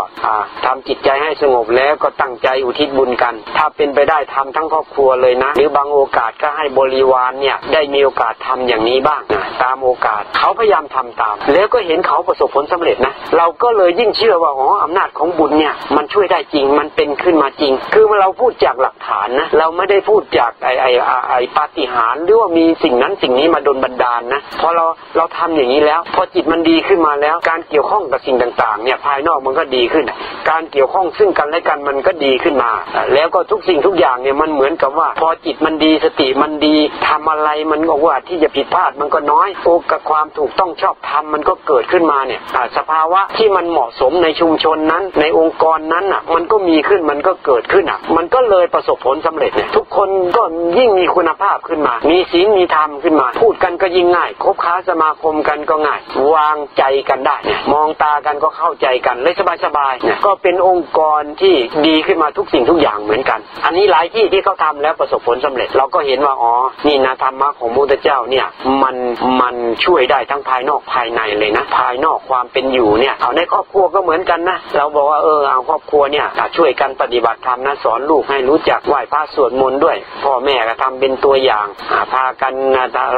ทำจิตใจให้สงบแล้วก็ตั้งใจอุทิศบุญกัน ถ้าเป็นไปได้ทำทั้งครอบครัวเลยนะ หรือบางโอกาสก็ให้บริวารเนี่ยได้มีโอกาสทำอย่างนี้บ้างนะตามโอกาสเขาพยายามทำตาม แล้วก็เห็นเขาประสบผลสำเร็จนะ เราก็เลยยิ่งเชื่อว่าอ๋ออำนาจของบุญเนี่ยมันช่วยได้จริงมันเป็นขึ้นมาจริง คือเราพูดจากหลักฐานนะเราไม่ได้พูดจากไอไอไอปาฏิหาริย์หรือว่ามีสิ่งนั้นสิ่งนี้มาดนบันดาลนะพอเราเราทำอย่างนี้แล้ว พอจิตมันดีขึ้นมาแล้ว การเกี่ยวข้องกับสิ่งต่าง ๆ เนี่ยภายนอกมันก็ดีขึ้น การเกี่ยวข้องซึ่งกันและกันมันก็ดีขึ้นมา แล้วก็ทุกสิ่งทุกอย่างเนี่ยมันเหมือนกับว่า พอจิตมันดีสติมันดีทำอะไรมันก็ว่าที่จะผิดพลาดมันก็น้อยโอกับความถูกต้องชอบทำมันก็เกิดขึ้นมาเนี่ยสภาวะที่มันเหมาะสมในชุมชนนั้น ในองค์กรนั้นอะมันก็มีขึ้นมันก็เกิดขึ้นอะมันก็เลยประสบผลสำเร็จเนี่ยทุกคนก็ยิ่งมีคุณภาพขึ้นมามีศีลมีธรรมขึ้นมา พูดกันก็ยิ่งง่ายคบค้าสมาคมกันก็ง่าย วางใจกันได้ มองตากันก็เข้าใจกันเลยสบายสบายเนี่ยก็เป็นองค์กรที่ดีขึ้นมาทุกสิ่งทุกอย่างเหมือนกัน อันนี้หลายที่ที่เขาทาแล้วประสบผลสำเร็จ เราก็เห็นว่าอ๋อนี่นะธรรมะของพระพุทธเจ้าเนี่ยมันมันช่วยได้ทั้งภายนอกภายในเลยนะ ภายนอกความเป็นอยู่เนี่ยเอาในครอบครัวก็เหมือนกันนะเราบอกว่าเออเอาครอบครัวเนี่ยช่วยกันปฏิบัติธรรมนะสอนลูกให้รู้จักไหว้พระสวดมนต์ด้วย พ่อแม่ก็ทำเป็นตัวอย่างพากัน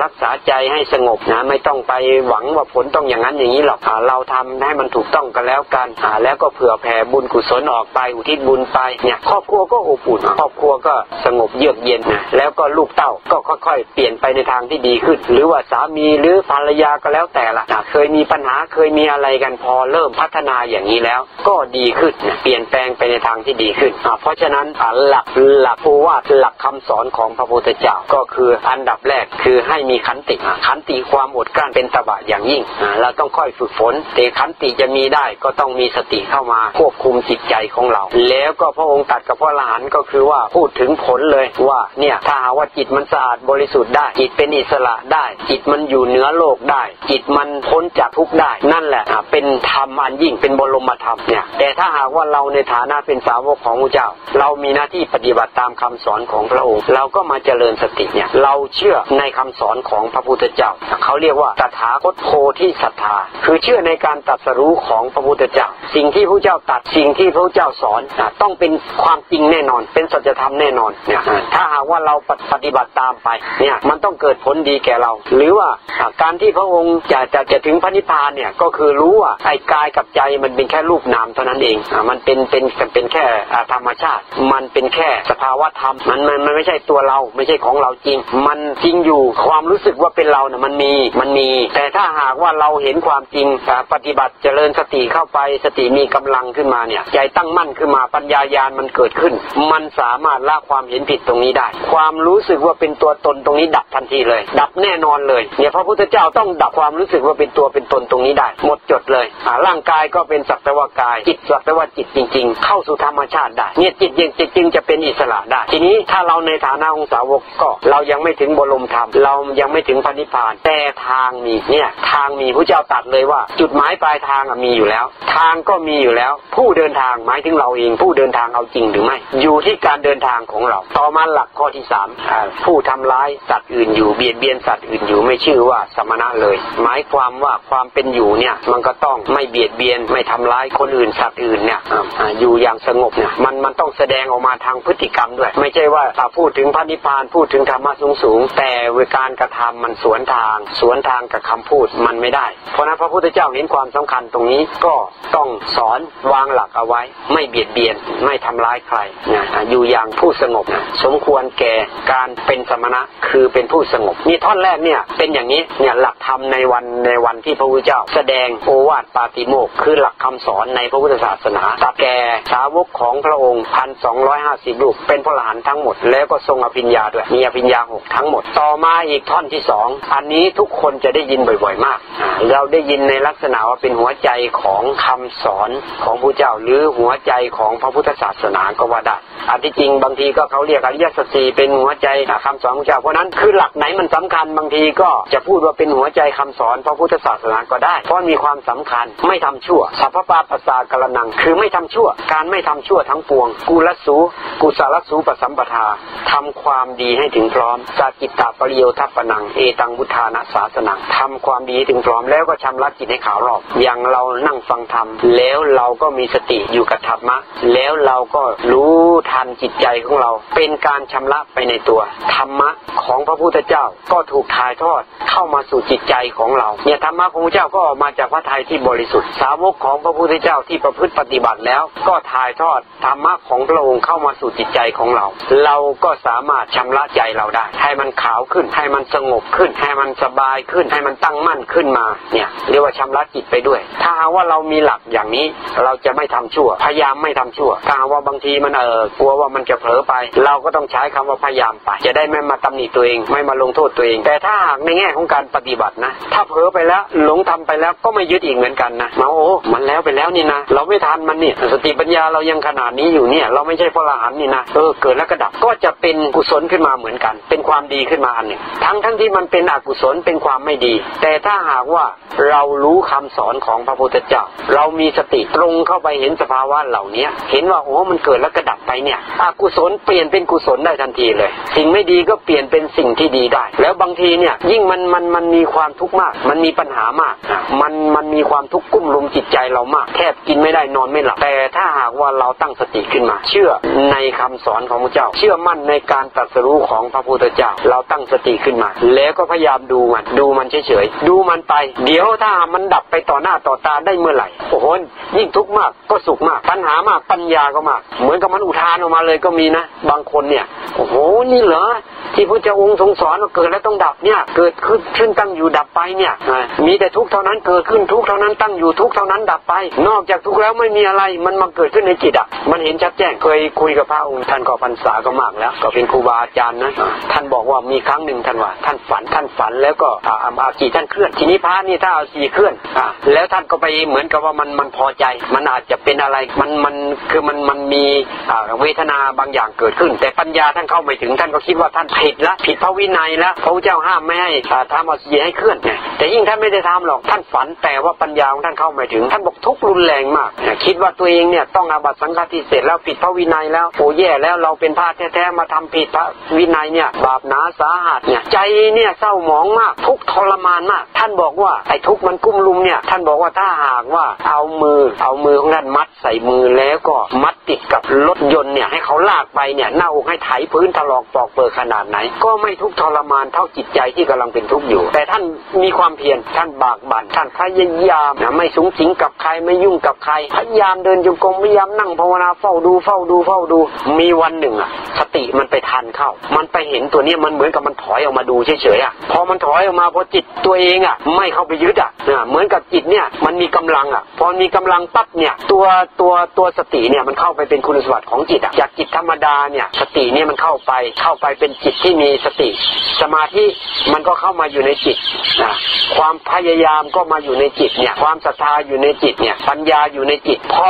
รักษาใจให้สงบนะไม่ต้องไปหวังว่าผลต้องอย่างนั้นอย่างนี้หรอกเราทำให้มันถูกต้องกันแล้วกันแล้วก็เผื่อแผ่บุญกุศลออกไปอุทิศบุญไปเนี่ยครอบครัวก็อบอุ่นครอบครัวก็สงบเยือกเย็นนะแล้วก็ลูกเต้าก็ค่อยๆ เปลี่ยนไปในทางที่ดีขึ้น หรือว่าสามีหรือภรรยาก็แล้วแต่ละเคยมีปัญหาเคยมีอะไรกันพอเริ่มพัฒนาอย่างนี้แล้ว ก็ดีขึ้นเปลี่ยนแปลงไปในทางที่ดีขึ้นเพราะฉะนั้นหลักหลักผู้ว่าหลักคำสอนของพระพุทธเจ้าก็คืออันดับแรกคือให้มีขันติขันติความอดกลั้นเป็นตบะอย่างยิ่งเราต้องค่อยฝึกฝนแต่ขันติจะมีได้ก็ต้องมีสติเข้ามาควบคุมจิตใจของเรา แล้วก็พระองค์ตัดกับพระอรหันต์ก็คือว่าพูดถึงผลเลยว่าเนี่ยถ้าหาว่าจิตมันสะอาดบริสุทธิ์ได้ จิตเป็นอิสระได้ จิตมันอยู่เหนือโลกได้ จิตมันพ้นจากทุกข์ได้ นั่นแหละเป็นธรรมอันยิ่งเป็นบรมธรรมเนี่ยแต่ถ้าหากว่าเราในฐานะเป็นสาวกของพระเจ้า เรามีหน้าที่ปฏิบัติตามคำสอนของพระองค์ เราก็มาเจริญสติเนี่ยเราเชื่อในคำสอนของพระพุทธเจ้า เขาเรียกว่าตถาคตโพธิศรัทธา คือเชื่อในการตรัสรู้ของพระพุทธเจ้า สิ่งที่พระเจ้าตัดสิ่งที่พระเจ้าสอนต้องเป็นความจริงแน่นอน เป็นสัจธรรมแน่นอนเนี่ยถ้าหากว่าเราปฏิบัติตามไปเนี่ยมันต้องเกิดผลดีแก่เรา หรือว่าการที่พระองค์จะจะจะถึงพระนิพพานเนี่ยก็คือรู้ว่าไอ้กายกับใจมันเป็นแค่รูปนามเท่านั้นเองมันเป็นเป็นเป็นแค่ธรรมชาติ มันเป็นแค่สภาวะธรรมมันมันมันไม่ใช่ตัวเราไม่ใช่ของเราจริงมันจริงอยู่ความรู้สึกว่าเป็นเราเนี่ยมันมีมันมี แต่ถ้าหากว่าเราเห็นความจริงปฏิบัติเจริญสติเข้าไปสติมีกำลังขึ้นมาเนี่ยใจตั้งมั่นขึ้นมาปัญญายาณมันเกิดขึ้น มันสามารถละความเห็นผิดตรงนี้ได้ ความรู้สึกว่าเป็นตัวตนตรงนี้ดับทันทีเลย ดับแน่นอนเลยเนี่ยพระพุทธเจ้าต้องดับความรู้สึกว่าเป็นตัวเป็นตนตรงนี้ได้ หมดจดเลยร่างกายก็เป็นสักแต่ว่ากาย จิตสักแต่ว่าจิตจริง ๆ เข้าสู่ธรรมชาติได้เนี่ยจิตยังจิตจึงจะเป็นอิสระได้ ทีนี้ถ้าเราในฐานะองสาวกก็เรายังไม่ถึงบรมธรรม เรายังไม่ถึงพันิพาน แต่ทางมีเนี่ยทางมีพระเจ้าตัดเลยว่า จุดหมายปลายทางมีอยู่แล้ว ทางก็มีอยู่แล้ว ผู้เดินทางหมายถึงเราเอง ผู้เดินทางเอาจริงหรือไม่ อยู่ที่การเดินทางของเรา ต่อมาหลักข้อที่สามผู้ทำร้ายสัตว์อื่นอยู่เบียดเบียนสัตว์อื่นอยู่ไม่ชื่อว่าสมณะเลย หมายความว่าความเป็นอยู่เนี่ยมันก็ต้องไม่เบียดเบียนไม่ทำร้ายคนอื่นสัตว์อื่นเนี่ยอยู่อย่างสงบเนี่ยมันมันต้องแสดงออกมาทางพฤติกรรมด้วย ไม่ใช่ว่าพูดถึงพระนิพพานพูดถึงธรรมะสงสูง แต่การกระทำมันสวนทาง สวนทางกับคำพูดมันไม่ได้ เพราะนั้นพระพุทธเจ้าเห็นความสำคัญตรงนี้ก็ต้องสอนวางหลักเอาไว้ ไม่เบียดเบียนไม่ทำร้ายใครนะอยู่อย่างผู้สงบนะสมควรแก่การเป็นสมณะคือเป็นผู้สงบนี่ท่อนแรกเนี่ยเป็นอย่างนี้เนี่ยหลักธรรมในวันในวันที่พระพุทธเจ้า แสดงโอวาทปาติโมกคือหลักคำสอนในพระพุทธศาสนาตัดแก่สาวกของพระองค์พันสองร้อยห้าสิบลูกเป็นพระหลานทั้งหมด แล้วก็ทรงอภิญญาด้วยมีอภิญญาหกทั้งหมด ต่อมาอีกท่อนที่สองอันนี้ทุกคนจะได้ยินบ่อยๆมาก เราได้ยินในลักษณะว่าเป็นหัวใจของคำสอนของพระเจ้าหรือหัวใจของพระพุทธศาสนาก็ว่าได้อันที่จริงบางทีก็เขาเรียกอริยสัจสี่เป็นหัวใจคำสอนของเจ้าเพราะนั้นคือหลักไหนมันสำคัญบางทีก็จะพูดว่าเป็นหัวใจคำสอนพระพุทธศาสนาก็ได้ เพราะมีความสำคัญไม่ทำชั่วสัพพปาปัสสากรนัง คือไม่ทำชั่ว การไม่ทำชั่วทั้งปวงกุลสูกุสารสูปสัมปทาทำความดีให้ถึงพร้อมสากิตตาปริโยทัปนัง เอตังบุทานาศาสนังทำความดีถึงพร้อมแล้วก็ชำระจิตให้ขาวรอบ อย่างเรานั่งฟังธรรม แล้วเราก็มีสติอยู่กับธรรมะ แล้วเราก็รู้ทันจิตใจของเรา เป็นการชำระไปในตัว ธรรมะของพระพุทธเจ้าก็ถูกถ่ายทอดเข้ามาสู่จิตใจของเรา เนี่ยธรรมะของพระเจ้าก็ออกมาจากพระทัยที่บริสุทธิ์ สาวกของพระพุทธเจ้าที่ประพฤติปฏิบัติแล้ว ก็ถ่ายทอดธรรมะของพระองค์เข้ามาสู่จิตใจของเรา เราก็สามารถชำระใจเราได้ให้มันขาวขึ้น ให้มันสงบขึ้น ให้มันสบายขึ้น ให้มันตั้งมั่นขึ้นมา เนี่ยเรียกว่าชำระจิตไปด้วย ถ้าว่าเรามีหลักอย่างนี้เราจะไม่ทำชั่ว พยายามไม่ทำชั่ว ถ้าว่าบางทีมันเออกลัวว่ามันจะเผลอไป เราก็ต้องใช้คำว่าพยายามไป จะได้ไม่มาตำหนิตัวเอง ไม่มาลงโทษตัวเอง แต่ถ้าหากในแง่ของการปฏิบัตินะ ถ้าเผลอไปแล้วหลงทำไปแล้วก็ไม่ยึดอีกเหมือนกันนะมาโอ้มันแล้วไปแล้วนี่นะ เราไม่ทันมันเนี่ยสติปัญญาเรายังขนาดนี้อยู่เนี่ย เราไม่ใช่พระอรหันนี่นะ เออเกิดแล้วก็ดับก็จะเป็นกุศลขึ้นมาเหมือนกัน เป็นความดีขึ้นมาอันหนึ่งทั้งทั้งที่มันเป็นอกุศลเป็นความไม่ดี แต่ถ้าหากว่าเรารู้คำสอนของพระพุทธเจ้า เรามีสติตรงเข้าไปเห็นสภาวะเหล่านี้เห็นว่าโอ้มันเกิดแล้วก็ดับไปเนี่ยอกุศลเปลี่ยนเป็นกุศลได้ทันทีเลย สิ่งไม่ดีก็เปลี่ยนเป็นสิ่งที่ดีได้ แล้วบางทีเนี่ยยิ่งมันมันมันมีความทุกข์มาก มันมีปัญหามาก มันมันมีความทุกข์กุ้มลุมจิตใจเรามาก แทบกินไม่ได้นอนไม่หลับแต่ถ้าหากว่าเราตั้งสติขึ้นมา เชื่อในคำสอนของพระเจ้า เชื่อมั่นในการตรัสรู้ของพระพุทธเจ้า เราตั้งสติขึ้นมา แล้วก็พยายามดูมัน ดูมันเฉยๆ ดูมันไป เดี๋ยวถ้ามันดับไปต่อหน้าต่อตาได้เมื่อไหร่ โอ้โห ยิ่งทุกข์มากก็สุขมาก ปัญหามากปัญญาก็มาก เหมือนกับมันอุทานออกมาเลยก็มีนะ บางคนเนี่ย โอ้โห นี่เหรอ ที่พระเจ้าองค์ทรงสอนว่าเกิดแล้วต้องดับเนี่ย เกิดขึ้นขึ้นตั้งอยู่ดับไปเนี่ย มีแต่ทุกข์เท่านั้นเกิดขึ้นทุกข์เท่านั้นตั้งอยู่ทุกข์เท่านั้นดับไป นอกจากทุกข์แล้วไม่มีอะไร มันมาเกิดขึ้นในจิตอะ มันเห็นชัดแจ้ง เคยคุยกับพระองค์ท่านก็พรรษาก็มากแล้ว ก็เป็นครูบาอาจารย์นะท่านานบอกว่ามีครั้งหนึ่งท่านว่าท่านฝันท่านฝันแล้วก็อาอาจีท่านเคลื่อน ทีนี้พระนี่ถ้าเอาสีเคลื่อนอ่าแล้วท่านก็ไปเหมือนกับว่ามันมันพอใจ มันอาจจะเป็นอะไรมันมันคือมันมันมีเวทนาบางอย่างเกิดขึ้น แต่ปัญญาท่านเข้าไม่ถึงท่านก็คิดว่าท่านผิดละผิดพระวินัยล้วพระเจ้าห้ามไม่ให้ทำเอาสีให้เคลื่อนแต่ยิ่งท่านไม่ได้ทำหรอกท่านฝันแต่ว่าปัญญาของท่านเข้าไม่ถึง ท่านบอกทุกรุนแรงมาก คิดว่าตัวเองเนี่ยต้องอาบัตสังฆาทิเสร็จแล้วผิดพระวินัยแล้วโอ้แย่แล้วเราเป็นพระแท้ๆมาทำผิดพระวินัยเนี่ยบาปหนาสาหัสเนี่ยใจเนี่ยเศร้าหมองมาก ทุกทรมานมาก ท่านบอกว่าไอ้ทุกมันกุ้มลุมเนี่ยท่านบอกว่าถ้าหากว่าเอามือเอามือของท่านมัดใส่มือแล้วก็มัดติดกับรถยนต์เนี่ยให้เขาลากไปเนี่ยหน้าอกให้ไถพื้นถลอกปอกเปิดขนาดนาดไหน ก็ไม่ทุกข์ทรมานเท่าจิตใจที่กำลังเป็นทุกข์อยู่ แต่ท่านมีความเพียรท่านบากบั่นท่านพยายามนะไม่สูงสิงกับใครไม่ยุ่งกับใครพยายามเดินจงกรมพยายามนั่งภาวนาเฝ้าดูเฝ้าดูเฝ้าดู มีวันหนึ่งอะสติมันไปทันเข้า มันไปเห็นตัวนี้มันเหมือนกับมันถอยออกมาดูเฉยๆอะพอมันถอยออกมาพอจิตตัวเองอะไม่เข้าไปยึดอะนะเหมือนกับจิตเนี่ยมันมีกำลังอะพอมีกำลังปั๊บเนี่ยตัวตัวตัวสติเนี่ยมันเข้าไปเป็นคุณสมบัติของจิตอะจากจิตธรรมดาเนี่ยสติเนี่ยมันเข้าไปเข้าไปเป็นจิตที่มีสติ สมาธิมันก็เข้ามาอยู่ในจิตนะความพยายามก็มาอยู่ในจิตเนี่ยความศรัทธาอยู่ในจิตเนี่ยปัญญาอยู่ในจิต พอ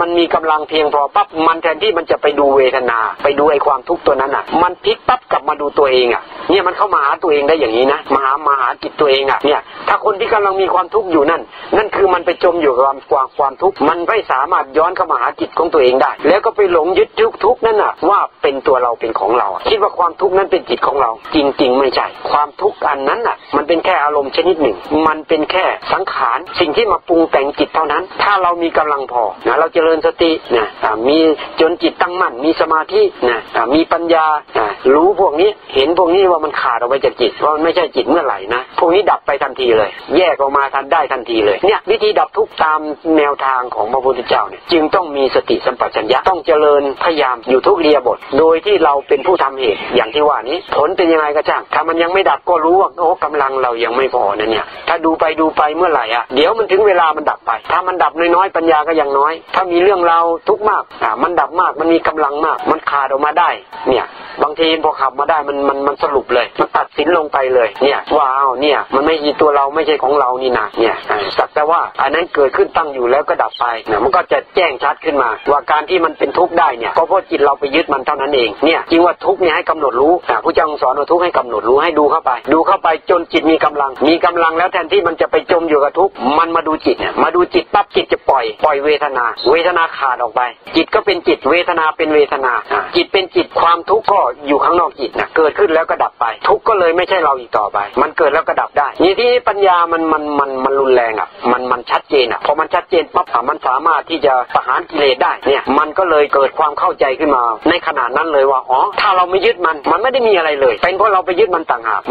มันมีกำลังเพียงพอปั๊บมันแทนที่มันจะไปดูเวทนา ไปดูไอ้ความทุกข์ตัวนั้นอะมันพลิกปั๊บกลับมาดูตัวเองอะเนี่ยมันเข้ามาหาตัวเองได้อย่างนี้นะมาหามาหาจิตตัวเองอะเนี่ยถ้าคนที่กำลังมีความทุกข์อยู่นั่น นั่นคือมันไปจมอยู่กับความความทุกข์มันไม่สามารถย้อนเข้ามาหาจิตของตัวเองได้ แล้วก็ไปหลงยึดทุกทุกข์นั่นน่ะว่าเป็นตัวเราเป็นของเรา คิดว่าความทุกข์นั้นเป็นจิตของเรา จริง ๆ ไม่ใช่ความทุกข์อันนั้นน่ะ มันเป็นแค่อารมณ์ชนิดหนึ่ง มันเป็นแค่สังขารสิ่งที่มาปรุงแต่งจิตเท่านั้น ถ้าเรามีกำลังพอนะเราเจริญสตินะมีจนจิตตั้งมั่นมีสมาธินะมีปัญญาอ่ารู้พวกนี้เห็นพวกนี้ว่ามันขาดออกไปจากจิตเพราะมันไม่ใช่จิตเมื่อไหร่นะพวกนี้ดับไปทันทีเลย แยกออกมาทันได้ทันทีเลยเนี่ยวิธีดับทุกตามแนวทางของพระพุทธเจ้าเนี่ยจึงต้องมีสติสัมปชัญญะต้องเจริญพยายามอยู่ทุกเรียบท โดยที่เราเป็นผู้ทำเหตุอย่างที่ว่านี้ผลเป็นยังไงก็ช่างถ้ามันยังไม่ดับก็รู้ว่าโอ้กำลังเรายังไม่พอนะเนี่ยถ้าดูไปดูไปเมื่อไหร่อะเดี๋ยวมันถึงเวลามันดับไป ถ้ามันดับน้อยๆปัญญาก็ยังน้อย ถ้ามีเรื่องเราทุกมากอ่ามันดับมากมันมีกำลังมาก มันขาดออกมาได้เนี่ยบางทีพอขับมาได้มันมันมันสรุปเลย มันตัดสินลงไปเลยเนี่ยว้าวเนี่ยมันไม่ใช่ตัวเราไม่ใช่ของเรานี่นะเนี่ยสักแต่ว่าอันนั้นเกิดขึ้นตั้งอยู่แล้วก็ดับไปเนี่ยมันก็จะแจ้งชัดขึ้นมา ว่าการที่มันเป็นทุกข์ได้เนี่ยก็เพราะจิตเราไปยึดมันเท่านั้นเองเนี่ยจริงว่าทุกข์เนี่ยให้กำหนดรู้ผู้เจ้าสอนว่าทุกข์ให้กำหนดรู้ให้ดูเข้าไป ดูเข้าไปจนจิตมีกำลัง มีกำลังแล้วแทนที่มันจะไปจมอยู่กับทุกข์มันมาดูจิตเนี่ยมาดูจิตปั๊บจิตจะปล่อยปล่อยเวทนา เวทนาขาดออกไป จิตก็เป็นจิตเวทนาเป็นเวทนา จิตเป็นจิตความทุกข์ก็อยู่ข้างนอกจิตนะเกิดขึ้นแล้วก็ดับไป ทุกก็เลยไม่ใช่เราอีกต่อไป มันเกิดแล้วก็ดับได้นี่ที่ปัญญามันมันมันมันรุนแรงอะมันมันชัดเจนอะพอมันชัดเจนปั๊บมันสามารถที่จะประหารกิเลสได้เนี่ยมันก็เลยเกิดความเข้าใจขึ้นมา ในขณะนั้นเลยว่าอ๋อถ้าเราไม่ยึดมันมันไม่ได้มีอะไรเลย เป็นเพราะเราไปยึดมันต่างหาก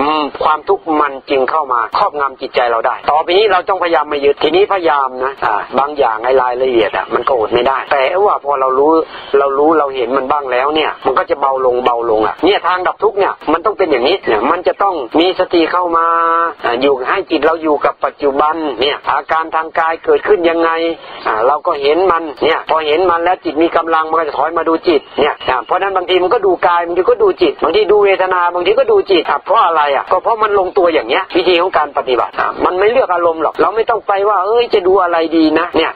ความทุกข์มันจึงเข้ามาครอบงำจิตใจเราได้ ต่อไปนี้เราต้องพยายามไม่ยึดทีนี้พยายามนะบางอย่างในรายละเอียดอะมันก็อดไม่ได้ แต่ว่าพอเรารู้เรารู้เราเห็นมันบ้างแล้วเนี่ย มันก็จะเบาลงเบาลงอะเนี่ยทางดับทุกเนี่ยมันต้องเป็นอย่างนี้เนี่ยมันจะต้องมีสติเข้ามาอยู่ให้จิตเราอยู่กับปัจจุบันเนี่ยอาการทางกายเกิดขึ้นยังไงเราก็เห็นมันเนี่ยพอเห็นมันแล้วจิตมีกำลังมันก็จะถอยมาดูจิตเนี่ยเพราะฉะนั้นบางทีมันก็ดูกายบางทีก็ดูจิตบางทีดูเวทนาบางทีก็ดูจิตเพราะอะไรอะก็เพราะมันลงตัวอย่างเงี้ยวิธีของการปฏิบัติมันไม่เลือกอารมณ์หรอกเราไม่ต้องไปว่า เอ้ยจะดูอะไรดีนะเนี่ย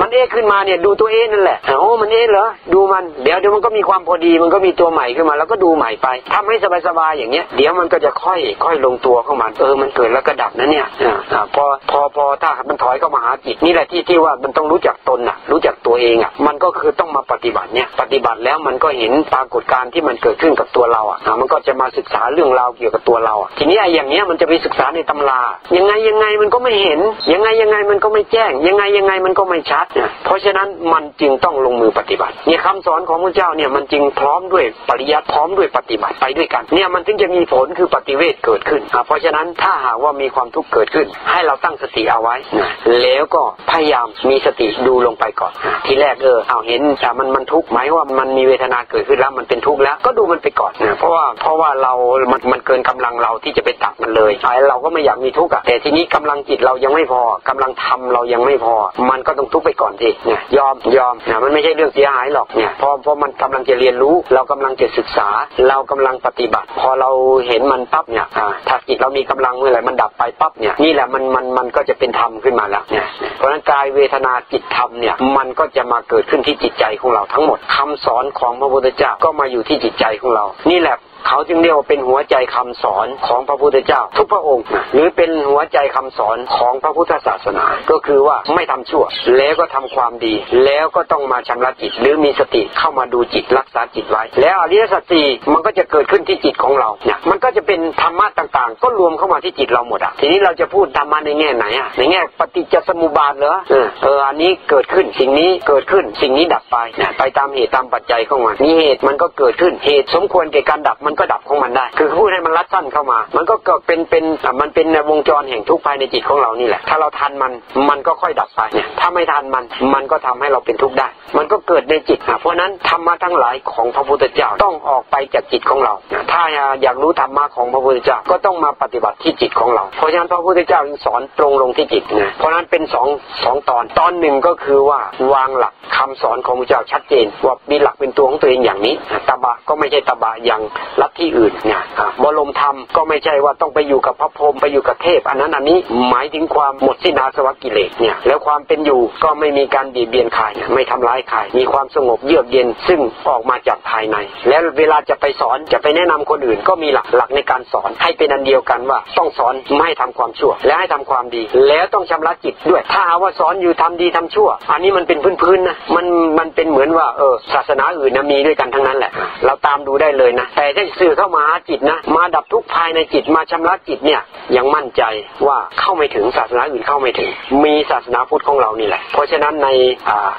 มันเอ๊ขึ้นมาเนี่ยดูตัวเองนั่นแหละโอ้มันเอ๊เหรอดูมันเดี๋ยวเดี๋ยวมันก็มีความพอดีมันก็มีตัวใหม่ขึ้นมา แล้วก็ดูใหม่ไปทำให้สบายๆอย่างเงี้ยเดี๋ยวมันก็จะค่อยค่อยลงตัวเข้ามาเออมันเกิดแล้วก็ดับนะเนี่ยอะพอพอพอถ้ามันถอยเข้ามาหาจิตนี่แหละที่ที่ว่ามันต้องรู้จักตนน่ะ รู้จักตัวเองอะมันก็คือต้องมาปฏิบัติเนี่ยปฏิบัติแล้วมันก็เห็นปรากฏการณ์ที่มันเกิดขึ้นกับตัวเราอะมันก็จะมาศึกษาเรื่องราวเกี่ยวกับตัวเราอะทีนี้ไอ้อย่างเงี้ยมันจะไปศึกษาในตำรา ยังไงยังไงมันก็ไม่เห็น ยังไงยังไงมันก็ไม่แจ้ง ยังไงยังไงมันก็ไม่ชัดนะเพราะฉะนั้นมันจึงต้องลงมือปฏิบัติเนี่ยคำสอนของพระเจ้าเนี่ยมันจึงพร้อมด้วยปริยัติพร้อมด้วยปฏิบัติไปด้วยกันเนี่ยมันถึงจะมีผลคือปฏิเวทเกิดขึ้นอะเพราะฉะนั้นถ้าหากว่ามีความทุกข์เกิดขึ้น ให้เราตั้งสติเอาไว้นะแล้วก็พยายามมีสติดูลงไปก่อน ทีแรกเออเอาเห็นแต่มันมันทุกข์ไหมว่ามันมีเวทนาเกิดขึ้นแล้วมันเป็นทุกข์แล้ว ก็ดูมันไปก่อนนะเพราะว่าเพราะว่าเรามันมันเกินกำลังเราที่จะไปตัดมัน เลยไอ้เราก็ไม่อยากมีทุกข์อะแต่ทีนี้กำลังจิตเรายังไม่พอกำลังทำเรายังไม่พอ มันก็ต้องทุกข์ไปก่อนทีเนี่ยยอมยอมนะมันไม่ใช่เรื่องเสียหายหรอกเนี่ยพอพอมันกำลังจะเรียนรู้ เรากำลังจะศึกษา เรากำลังปฏิบัติ พอเราเห็นมันปั๊บเนี่ยถ้าจิตเรามีกำลังเมื่อไหร่มันดับไปปั๊บเนี่ยนี่แหละมันมันมันก็จะเป็นธรรมขึ้นมาแล้วเนี่ยเพราะฉะนั้นกายเวทนาจิตธรรมเนี่ยมันก็จะมาเกิดขึ้นที่จิตใจของเราทั้งหมดคำสอนของพระพุทธเจ้าก็มาอยู่ที่จิตใจของเรา นี่แหละ เขาจึงเรียกว่าเป็นหัวใจคำสอนของพระพุทธเจ้า ทุกพระองค์นะหรือเป็นหัวใจคำสอนของพระพุทธศาสนา ก็คือว่าไม่ทำชั่ว แล้วก็ทำความดี แล้วก็ต้องมาชำระจิต หรือมีสติเข้ามาดูจิตรักษาจิตไว้ แล้วอริยสัจสี่มันก็จะเกิดขึ้นที่จิตของเราเนี่ยมันก็จะเป็นธรรมะต่างๆ ก็รวมเข้ามาที่จิตเราหมดอะทีนี้เราจะพูดธรรมะในแง่ไหนอะในแง่ปฏิจจสมุปบาทเหรอเออเอออันนี้เกิดขึ้นสิ่งนี้เกิดขึ้นสิ่งนี้ดับไปเนี่ยไปตามเหตุตามปัจจัยของมันมีเหตุมันก็เกิดขึ้นเหตุสมควรแก่การดับมันมันก็ดับของมันได้ คือพูดให้มันรัดสั้นเข้ามา มันก็เป็นเป็นมันเป็นวงจรแห่งทุกข์ภายในจิตของเรานี่แหละ ถ้าเราทันมันมันก็ค่อยดับไปเนี่ยถ้าไม่ทันมันมันก็ทำให้เราเป็นทุกข์ได้ มันก็เกิดในจิตเพราะนั้นธรรมะทั้งหลายของพระพุทธเจ้าต้องออกไปจากจิตของเรา ถ้าอยากรู้ธรรมะของพระพุทธเจ้าก็ต้องมาปฏิบัติที่จิตของเรา เพราะฉะนั้นพระพุทธเจ้าจึงสอนตรงลงที่จิตนะเพราะนั้นเป็นสองสองตอนตอนหนึ่งก็คือว่าวางหลักคำสอนของพระเจ้าชัดเจน ว่ามีหลักเป็นตัวของตัวเองอย่างนี้ตบะก็ไม่ใช่ตบะอย่างลัทธิอื่นเนี่ยบรมธรรมก็ไม่ใช่ว่าต้องไปอยู่กับพระพรหมไปอยู่กับเทพ อันนั้นอันนี้หมายถึงความหมดสิ้นอาสวะกิเลสเนี่ยแล้วความเป็นอยู่ก็ไม่มีการเบีบเบียนใครไม่ทำร้ายใครมีความสงบเยือกเย็นซึ่งออกมาจากภายใน แล้วเวลาจะไปสอนจะไปแนะนำคนอื่น ก็มีหลักหลักในการสอนให้เป็นอันเดียวกันว่าต้องสอนไม่ให้ทำความชั่ว และให้ทำความดี แล้วต้องชำระจิตด้วย ถ้าหาว่าสอนอยู่ทำดีทำชั่ว อันนี้มันเป็นพื้นๆนะมันมันเป็นเหมือนว่าเออศาสนาอื่นนะมีด้วยกันทั้งนั้นแหละ เราตามดูได้เลยนะแต่ถ้าสื่อเข้ามาหาจิตนะ มาดับทุกภายในจิตมาชำระจิตเนี่ยยังมั่นใจว่าเข้าไม่ถึงศาสนาอื่นเข้าไม่ถึง มีศาสนาพุทธของเรานี่แหละ เพราะฉะนั้นในอ่า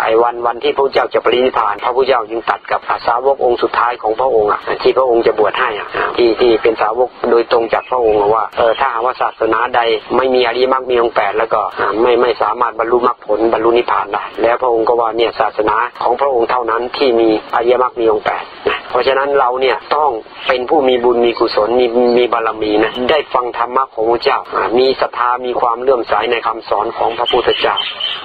ไอ้วันวันที่พระเจ้าจะปรินิพาน พระพุทธเจ้าจึงตัดกับอาสาวกองค์สุดท้ายของพระองค์อะที่พระองค์จะบวชให้อะที่ที่เป็นสาวกโดยตรงจากพระองค์ว่าเออถ้าหากว่าศาสนาใดไม่มีอริมรรคมีองค์แปดแล้วก็ไม่ไม่สามารถบรรลุมรรคผลบรรลุนิพพานได้แล้วพระองค์ก็ว่าเนี่ยศาสนาของพระองค์เท่านั้นที่มีอริยมรรคมีองค์แปดเพราะฉะนั้นเราเนี่ยต้องเป็นผู้มีบุญมีกุศลมีมีบารมีนะได้ฟังธรรมะของพระเจ้า มีศรัทธามีความเลื่อมใสในคำสอนของพระพุทธเจ้า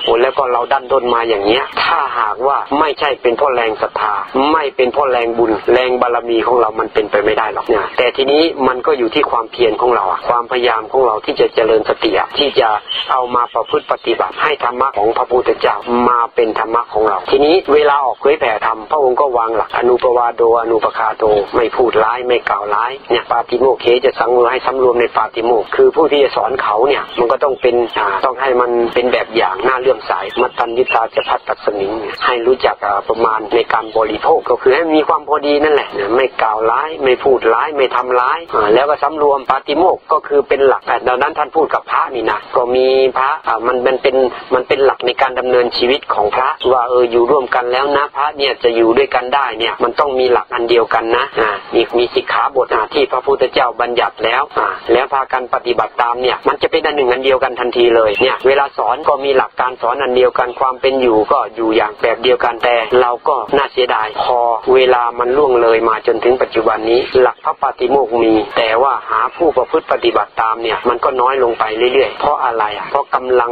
โอ้แล้วก็เราดันด้นมาอย่างเนี้ย ถ้าหากว่าไม่ใช่เป็นพราะแรงศรัทธา ไม่เป็นพราะแรงบุญ แรงบารมีของเรามันเป็นไปไม่ได้หรอกเนี่ยแต่ทีนี้มันก็อยู่ที่ความเพียรของเราความพยายามของเราที่จะเจริญสติที่จะเอามาประพฤติปฏิบัติให้ธรรมะของพระพุทธเจ้ามาเป็นธรรมะของเรา ทีนี้เวลาออกเผยแผ่ธรรมพระองค์ก็วางหลักอนุปวาโดอนุปคาโตไม่พูดร้ายไม่กล่าวร้ายเนี่ยปาติโมกเคจะสังเวยให้สำรวมในปาติโมกคือผู้ที่จะสอนเขาเนี่ยมันก็ต้องเป็นต้องให้มันเป็นแบบอย่างน่าเลื่อมใสมัตตัญญิตาจะพัดตัดสมิงให้รู้จักประมาณในการบริโภคก็คือให้มีความพอดีนั่นแหละไม่กล่าวร้ายไม่พูดร้ายไม่ทำร้าย แล้วก็สำรวมปาติโมกก็คือเป็นหลักแต่ดังนั้นท่านพูดกับพระนี่นะก็มีพระมันมันเป็นมันเป็นหลักในการดำเนินชีวิตของพระว่าเอออยู่ร่วมกันแล้วนะพระเนี่ยจะอยู่ด้วยกันได้เนี่ยมันต้องมีหลักอันเดียวกันนะอ่ามีมีสิกขาบทที่พระพุทธเจ้าบัญญัติแล้วแล้วพากันปฏิบัติตามเนี่ยมันจะเป็นอันหนึ่งอันเดียวกันทันทีเลยเนี่ยเวลาสอนก็มีหลักการสอนอันเดียวกันความเป็นอยู่ก็อยู่อย่างแบบเดียวกันแต่ เราก็น่าเสียดายพอเวลามันล่วงเลยมาจนถึงปัจจุบันนี้ หลักพระปฏิโมกมี แต่ว่าหาผู้ประพฤติปฏิบัติตามเนี่ยมันก็น้อยลงไปเรื่อยๆ เพราะอะไรอะเพราะกำลัง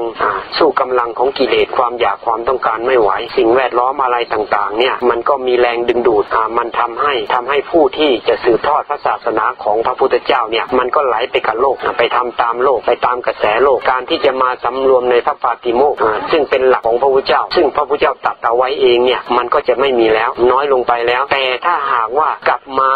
สู้กำลังของกิเลสความอยากความต้องการไม่ไหว สิ่งแวดล้อมอะไรต่างๆเนี่ยมันก็มีแรงดึงดูดมันทำให้ทำให้ผูู้้ที่จะสืบทอดพระศาสนาของพระพุทธเจ้าเนี่ยมันก็ไหลไปกับโลกไปทำตามโลกไปตามกระแสโลกการที่จะมาสำรวมในพระปาติโมกข์ซึ่งเป็นหลักของพระพุทธเจ้า ซึ่งพระพุทธเจ้าตัดเอาไว้เองเนี่ยมันก็จะไม่มีแล้วน้อยลงไปแล้ว แต่ถ้าหากว่ากลับมา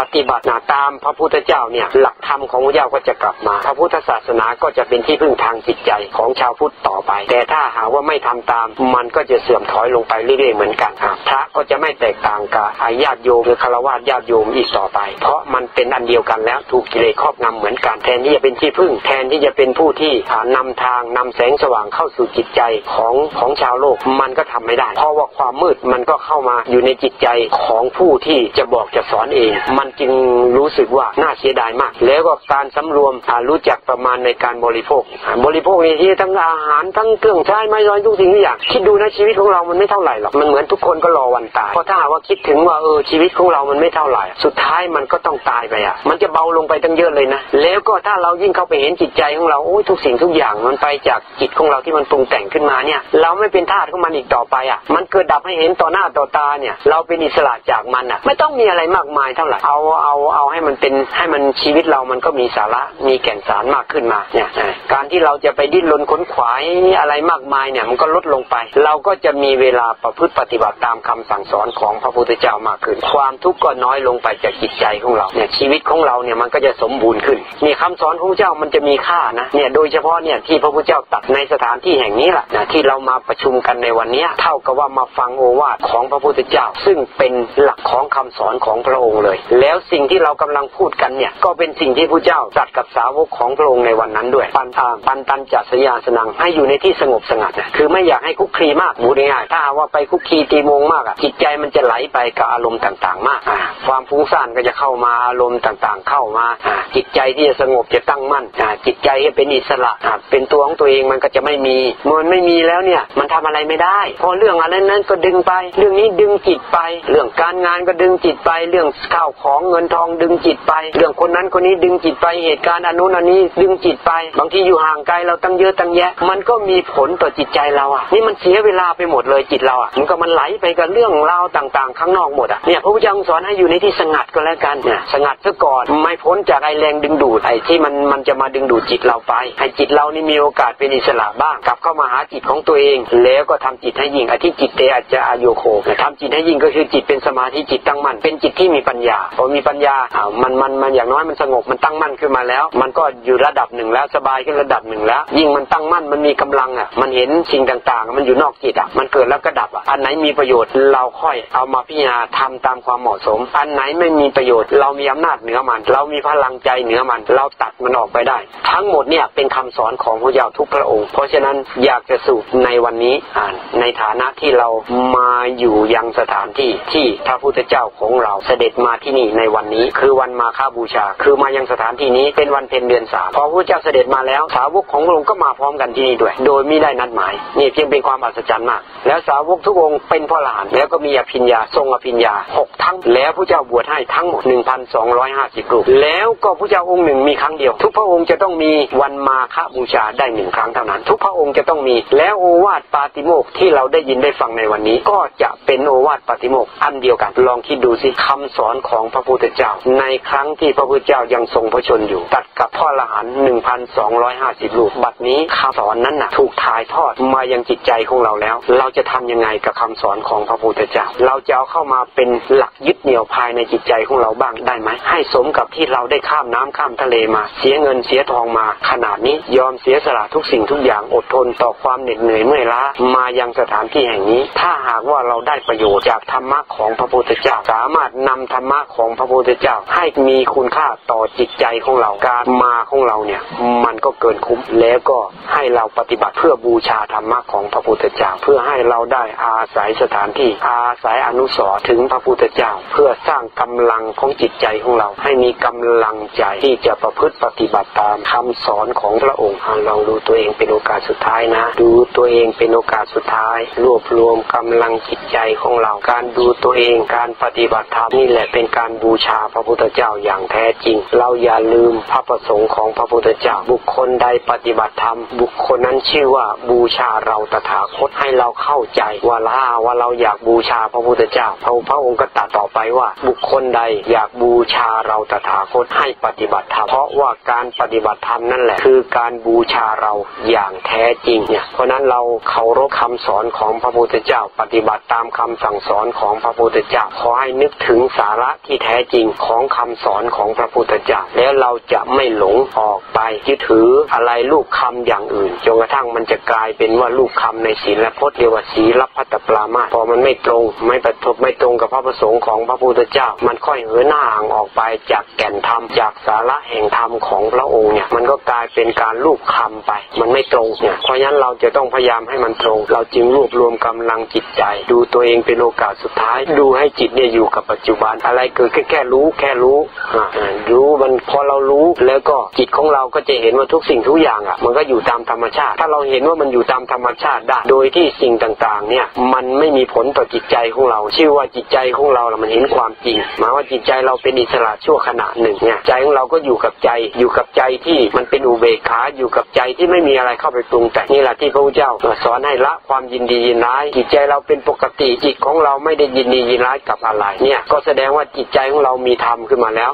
ปฏิบัติตามพระพุทธเจ้าเนี่ยหลักธรรมของพระเจ้าก็จะกลับมา พระพุทธศาสนาก็จะเป็นที่พึ่งทางจิตใจของชาวพุทธต่อไป แต่ถ้าหากว่าไม่ทำตาม มันก็จะเสื่อมถอยลงไปเรื่อยๆเหมือนกันพระก็จะไม่แตกต่างกับญาติโยมหรือฆราวาสญาติโยมอีกต่อไป เพราะมันเป็นอันเดียวกันแล้วถูกกิเลสครอบงำเหมือนกันแทนที่จะเป็นที่พึ่ง แทนที่จะเป็นผู้ที่นำทางนำแสงสว่างเข้าสู่จิตใจของของชาวโลกมันก็ทำไม่ได้ เพราะว่าความมืดมันก็เข้ามาอยู่ในจิตใจของผู้ที่จะบอกจะสอนเอง มันจึงรู้สึกว่าน่าเสียดายมาก แล้วก็การสำรวมรู้จักประมาณในการบริโภค บริโภคในที่ทั้งอาหารทั้งเครื่องใช้ไม้ย้อยทุกสิ่งทุกอย่างคิดดูนะชีวิตของเรามันไม่เท่าไหร่หรอกมันเหมือนทุกคนก็รอวันตายเพราะถ้าว่าคิดถึงว่าเออชีวิตของเรามันไม่เท่าไหร่ สุดท้ายมันก็ต้องตายไปอะ มันจะเบาลงไปตั้งเยอะเลยนะ แล้วก็ถ้าเรายิ่งเข้าไปเห็นจิตใจของเราโอ้ยทุกสิ่งทุกอย่างมันไปจากจิตของเราที่มันปรุงแต่งขึ้นมาเนี่ย เราไม่เป็นทาสของมันอีกต่อไปอะ มันเกิดดับให้เห็นต่อหน้าต่อตาเนี่ย เราเป็นอิสระจากมันอะ ไม่ต้องมีอะไรมากมายเท่าไหร่ เอาเอาเอาให้มันเป็นให้มันชีวิตเรามันก็มีสาระมีแก่นสารมากขึ้นมาเนี่ยการที่เราจะไปดิ้นรนขนขวายอะไรมากมายเนี่ยมันก็ลดลงไป เราก็จะมีเวลาประพฤติปฏิบัติตามคำสั่งสอนของพระพุทธเจ้ามากขึ้น ความทุกข์ก็น้อยลงไปจากจิตใจของเราเนี่ยชีวิตของเราเนี่ยมันก็จะสมบูรณ์ขึ้นนี่คำสอนของพระเจ้ามันจะมีค่านะเนี่ยโดยเฉพาะเนี่ยที่พระพุทธเจ้าตัดในสถานที่แห่งนี้แหละนะที่เรามาประชุมกันในวันนี้เท่ากับว่ามาฟังโอวาทของพระพุทธเจ้า ซึ่งเป็นหลักของคำสอนของพระองค์เลย แล้วสิ่งที่เรากำลังพูดกันเนี่ยก็เป็นสิ่งที่พระเจ้าตรัสกับสาวกของพระองค์ในวันนั้นด้วยปันตาปันตันจัสยาสนังให้อยู่ในที่สงบสงัดนะคือไม่อยากให้คุกคีมากบูดง่ายถ้าว่าไปคุกคีตีมงมากอะจิตใจมันจะไหลไปกับอารมณ์ต่าง ๆ มากความฟุ้งซ่านก็จะเข้ามาอารมณ์ต่างๆ เข้ามา จิตใจที่จะสงบจะตั้งมั่นจิตใจจะเป็นอิสระเป็นตัวของตัวเองมันก็จะไม่มีมันไม่มีแล้วเนี่ยมันทำอะไรไม่ได้พอเรื่องอะไรนั้นก็ดึงไป เรื่องนี้ดึงจิตไป เรื่องการงานก็ดึงจิตไป เรื่องข้าวของเงินทองดึงจิตไป เรื่องคนนั้นคนนี้ดึงจิตไปเหตุการณ์อนุนันนี้ดึงจิตไป บางทีอยู่ห่างไกลเราตั้งเยอะตั้งแยะ มันก็มีผลต่อจิตใจเราอะนี่มันเสียเวลาไปหมดเลยจิตเราอะมันก็มันไหลไปกับเรื่องราวต่างๆ ข้างนอกหมดอะเนี่ยพระพุทธเจ้าสอนให้อยู่ในที่สงัดก็แล้วกันเนี่ยสงัดซะก่อนไม่พ้นจากไอแรงดึงดูดไอที่มันมันจะมาดึงดูดจิตเราไปให้จิตเรานี่มีโอกาสเป็นอิสระบ้างกลับเข้ามาหาจิตของตัวเอง แล้วก็ทำจิตให้ยิ่งอธิจิตเตอาจจะอโยโคทำจิตให้ยิ่งก็คือจิตเป็นสมาธิจิตตั้งมั่นเป็นจิตที่มีปัญญาพอมีปัญญาอ่ามันมันมันอย่างน้อยมันสงบมันตั้งมั่นขึ้นมาแล้ว มันก็อยู่ระดับหนึ่งแล้วสบายขึ้นระดับหนึ่งแล้ว ยิ่งมันตั้งมั่นมันมีกำลังอะมันเห็นสิ่งต่างๆ มันอยู่นอกจิตอะมันเกิดแล้วก็ดับอะอันไหนมีประโยชน์เราค่อยเอามาพิจารณาทำตามความเหมาะสมอันไหนไม่มีประโยชน์ เรามีอำนาจเหนือมัน เรามีพลังใจเหนือมัน เราตัดมันออกไปได้ ทั้งหมดเนี่ยเป็นคำสอนของพระเจ้าทุกพระองค์ เพราะฉะนั้นอยากจะสู่ในวันนี้อ่านในฐานะที่เรามาอยู่ยังสถานที่ที่พระพุทธเจ้าของเราเสด็จมาที่นี่ในวันนี้ คือวันมาฆบูชา คือมายังสถานที่นี้เป็นวันเพ็ญเดือนสามพอพระเจ้าเสด็จมาแล้ว สาวกของพระองค์ก็มาพร้อมกันที่นี่ด้วย โดยไม่ได้นัดหมายนี่เพียงเป็นความอัศจรรย์มาก แล้วสาวกทุกองค์เป็นพ่อหลานแล้วก็มีอภิญญาทรงอภิญญาหกทั้งแล้วพระเจ้าบวชให้ทั้งหมดหนึ่งพันสองร้อยห้าสิบรูป แล้วก็พระเจ้าองค์หนึ่งมีครั้งเดียว ทุกพระองค์จะต้องมีวันมาฆบูชาได้หนึ่งครั้งเท่านั้น ทุกพระองค์จะต้องมี แล้วโอวาทปาติโมกที่เราได้ยินได้ฟังในวันนี้ ก็จะเป็นโอวาทปาติโมกอันเดียวกัน ลองคิดดูสิคำสอนของพระพุทธเจ้า ในครั้งที่พระพุทธเจ้ายังทรงพระชนอยู่ ตัดกับพ่อละหันหนึ่งพันสองร้อยห้าสิบรูป บัดนี้คำสอนนั้นน่ะ ถูกถ่ายทอดมายังจิตใจของเราแล้ว เราจะทำยังไงกับคำสอนของพระพุทธเจ้า เราจะเอาเข้ามาเป็นหลักยึดเหนี่ยวภายในจิตใจของเราบ้างได้ไหมให้สมกับที่เราได้ข้ามน้ำข้ามทะเลมา เสียเงินเสียทองมา ขนาดนี้ยอมเสียสละทุกสิ่งทุกอย่างอดทนต่อความเหน็ดเหนื่อยเมื่อยล้ามายังสถานที่แห่งนี้ ถ้าหากว่าเราได้ประโยชน์จากธรรมะของพระพุทธเจ้า สามารถนำธรรมะของพระพุทธเจ้า ให้มีคุณค่าต่อจิตใจของเราการมาของเราเนี่ย มันก็เกินคุ้มแล้วก็ให้เราปฏิบัติเพื่อบูชาธรรมะของพระพุทธเจ้า เพื่อให้เราได้อาศัยสถานที่อาศัยอนุสรถึงพระพุทธเจ้า เพื่อสร้างกำลังของจิตใจของเรา ให้มีกำลังใจที่จะประพฤติปฏิบัติตามคำสอนของพระองค์ลองดูตัวเองเป็นโอกาสสุดท้ายนะ ดูตัวเองเป็นโอกาสสุดท้าย รวบรวมกำลังจิตใจของเรา การดูตัวเองการปฏิบัติธรรมนี่แหละเป็นการบูชาพระพุทธเจ้าอย่างแท้จริง เราอย่าลืมพระประสงค์ของพระพุทธเจ้า บุคคลใดปฏิบัติธรรม บุคคลนั้นชื่อว่าบูชาเราตถาคตให้เราเข้าใจว่าล่าว่าเราอยากบูชาพระพุทธเจ้าพระพระองค์ก็ตรัสต่อไปว่าบุคคลใดอยากบูชาเราตถาคตให้ปฏิบัติธรรมเพราะว่าการปฏิบัติธรรมนั่นแหละ คือการบูชาเราอย่างแท้จริงเนี่ยเพราะนั้นเราเคารพคำสอนของพระพุทธเจ้า ปฏิบัติตามคำสั่งสอนของพระพุทธเจ้าขอให้นึกถึงสาระที่แท้จริงของคำสอนของพระพุทธเจ้าแล้วเราจะไม่หลงออกไปยึดถืออะไรลูกคำอย่างอื่นจนกระทั่งมันจะกลายเป็นว่าลูกคำในศีลและพจน์เรียกว่าศีลพัตตปรามาพอมันไม่ตรงไม่ประทบไม่ตรงกับพระประสงค์ของพระพุทธเจ้า มันค่อยเหินหน้าห่างออกไปจากแก่นธรรมจากสาระแห่งธรรมของพระองค์เนี่ยมันก็กลายเป็นการลูกคำไป มันไม่ตรงเนี่ยเพราะฉะนั้นเราจะต้องพยายามให้มันตรง เราจึงรวบรวมกำลังจิตใจ ดูตัวเองเป็นโอกาสสุดท้าย ดูให้จิตเนี่ยอยู่กับปัจจุบันอะไรเกิดแค่แค่รู้แค่รู้รู้มันพอเรารู้แล้วก็จิตของเราก็จะเห็นว่าทุกสิ่งทุกอย่างอะ มันก็อยู่ตามธรรมชาติ ถ้าเราเห็นว่ามันอยู่ตามธรรมชาติได้โดยที่สิ่งต่างๆ เนี่ยมันไม่มีผลต่อจิตใจของเรา ชื่อว่าจิตใจของเราละมันเห็นความจริงหมายว่าจิตใจเราเป็นอิสระชั่วขณะหนึ่งเนี่ยใจของเราก็อยู่กับใจอยู่กับใจที่มันเป็นอุเบกขาอยู่กับใจที่ไม่มีอะไรเข้าไปปรุงแต่งนี่แหละที่พระพุทธเจ้าสอนให้ละความยินดียินร้าย จิตใจเราเป็นปกติจิตของเราไม่ได้ยินดียินร้ายกับอะไรเนี่ยก็แสดงว่าจิตใจของเรามีธรรมขึ้นมาแล้ว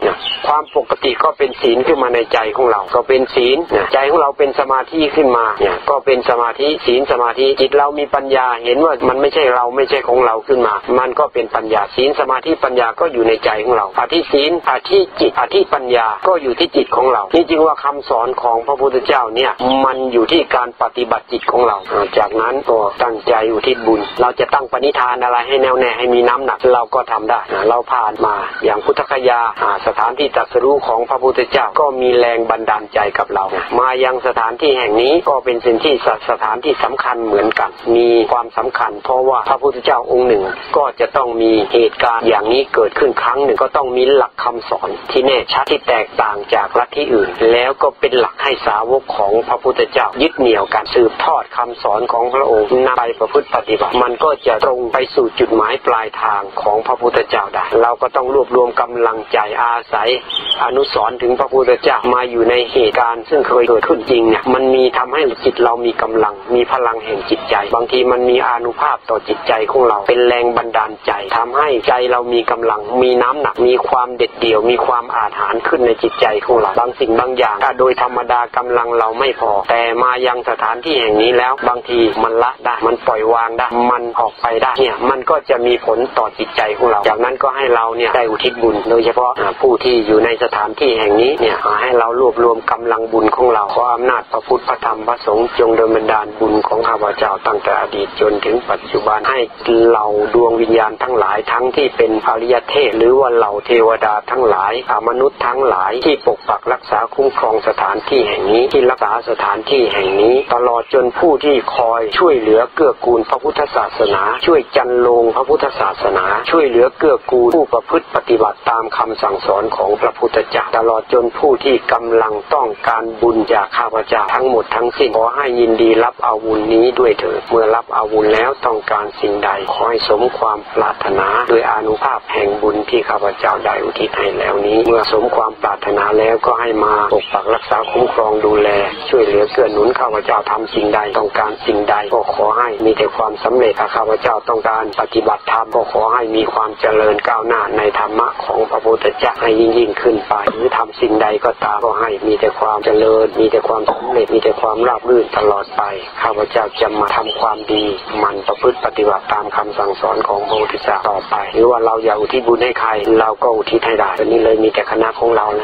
ความปกติก็เป็นศีลขึ้นมาในใจของเรา ก็เป็นศีลเนี่ยใจของเราเป็นสมาธิขึ้นมาเนี่ยก็เป็นสมาธิศีลสมาธิจิตเรามีปัญญาเห็นว่ามันไม่ใช่เราไม่ใช่ของเราขึ้นมา มันก็เป็นปัญญาศีลสมาธิปัญญาก็อยู่ในใจของเราอธิศีลอธิจิตอธิปัญญาก็อยู่ที่จิตของเรานี่จึงว่าคำสอนของพระพุทธเจ้าเนี่ยมันอยู่ที่การปฏิบัติจิตของเรา จากนั้นก็ตั้งใจอุทิศบุญ เราจะตั้งปณิธานอะไรให้แน่วแน่ให้มีน้ำหนักเราก็ทำได้ เราผ่านมาอย่างพุทธคยาสถานที่ตรัสรู้ของพระพุทธเจ้าก็มีแรงบันดาลใจกับเรา มายังสถานที่แห่งนี้ก็เป็นสิ่งที่สถานที่สำคัญเหมือนกัน มีความสำคัญ เพราะว่าพระพุทธเจ้าองค์หนึ่งก็จะต้องมีเหตุการณ์อย่างนี้เกิดขึ้นครั้งหนึ่งก็ต้องมีหลักคำสอนที่แน่ชัดที่แตกต่างจากลัทธิอื่น แล้วก็เป็นหลักให้สาวกของพระพุทธเจ้ายึดเหนี่ยวการสืบทอดคำสอนของพระองค์นำไปประพฤติปฏิบัติ มันก็จะตรงไปสู่จุดหมายปลายทางของพระพุทธเจ้าได้เราก็ต้องรวบรวมกำลังใจอาศัย อนุสรณ์ถึงพระพุทธเจ้ามาอยู่ในเหตุการณ์ ซึ่งเคยเกิดขึ้นจริงเนี่ยมันมีทำให้จิตเรามีกำลัง มีพลังแห่งจิตใจ บางทีมันมีอานุภาพต่อจิตใจของเราเป็นแรงบันดาลใจทำให้ใจเรามีกำลัง มีน้ำหนัก มีความเด็ดเดี่ยว มีความอาถรรพ์ขึ้นในจิตใจของเรา บางสิ่งบางอย่างถ้าโดยธรรมดากำลังเราไม่พอ แต่มายังสถานที่แห่งนี้แล้ว บางทีมันละได้ มันปล่อยวางได้ มันออกไปได้ เนี่ย มันก็จะมีผลต่อจิตใจของเรา จากนั้นก็ให้เราเนี่ยได้อุทิศบุญ โดยเฉพาะผู้ที่อยู่ในสถานที่แห่งนี้ เนี่ย ให้เรารวบรวมกำลังบุญของเรา ขออำนาจพระพุทธพระธรรมพระสงฆ์จงดลบันดาลบุญของข้าพเจ้าตั้งแต่อดีตจนถึงปัจจุบันให้เหล่าดวงวิญญาณทั้งหลายทั้งที่เป็นอริยเทพหรือว่าเหล่าเทวดาทั้งหลายมนุษย์ทั้งหลายที่ปกปักรักษาคุ้มครองสถานที่แห่งนี้ที่รักษาสถานที่แห่งนี้ ตลอดจนผู้ที่คอยช่วยเหลือเกื้อกูลพระพุทธศาสนา ช่วยจันลงพระพุทธศาสนา ช่วยเหลือเกื้อกูลผู้ประพฤติปฏิบัติตามคำสั่งสอนของพระพุทธเจ้าตลอดจนผู้ที่กำลังต้องการบุญจากข้าพเจ้าทั้งหมดทั้งสิ้นขอให้ยินดีรับอาบุญนี้ด้วยเถิดเมื่อรับอาบุญแล้วต้องการสิ่งใดขอให้สมความปรารถนาโดยอนุภาพแห่งบุญที่ข้าพเจ้าได้อุทิศให้แล้วนี้ เมื่อสมความปรารถนาแล้วก็ให้มาปกปักรักษาคุ้มครองดูแล ช่วยเหลือเกื้อหนุนข้าพเจ้าทำสิ่งใดต้องการสิ่งใดก็ขอให้มีแต่ความสำเร็จข้าพเจ้าต้องการปฏิบัติธรรมก็ขอให้มีความเจริญก้าวหน้าในธรรมะของพระพุทธเจ้าให้ยิ่งยิ่งขึ้นไป หรือทำสิ่งใดก็ตามก็ให้มีแต่ความเจริญ มีแต่ความสำเร็จมีแต่ความราบรื่นตลอดไปข้าพเจ้าจะมาทำความดีหมันประพฤติปฏิบัติตามคำสั่งสอนของพระพุทธเจ้าต่อไป หรือว่าเราอยากอุทิศบุญให้ใคร เราก็อุทิศให้ได้อันนี้เลยมีแต่คณะของเรานะ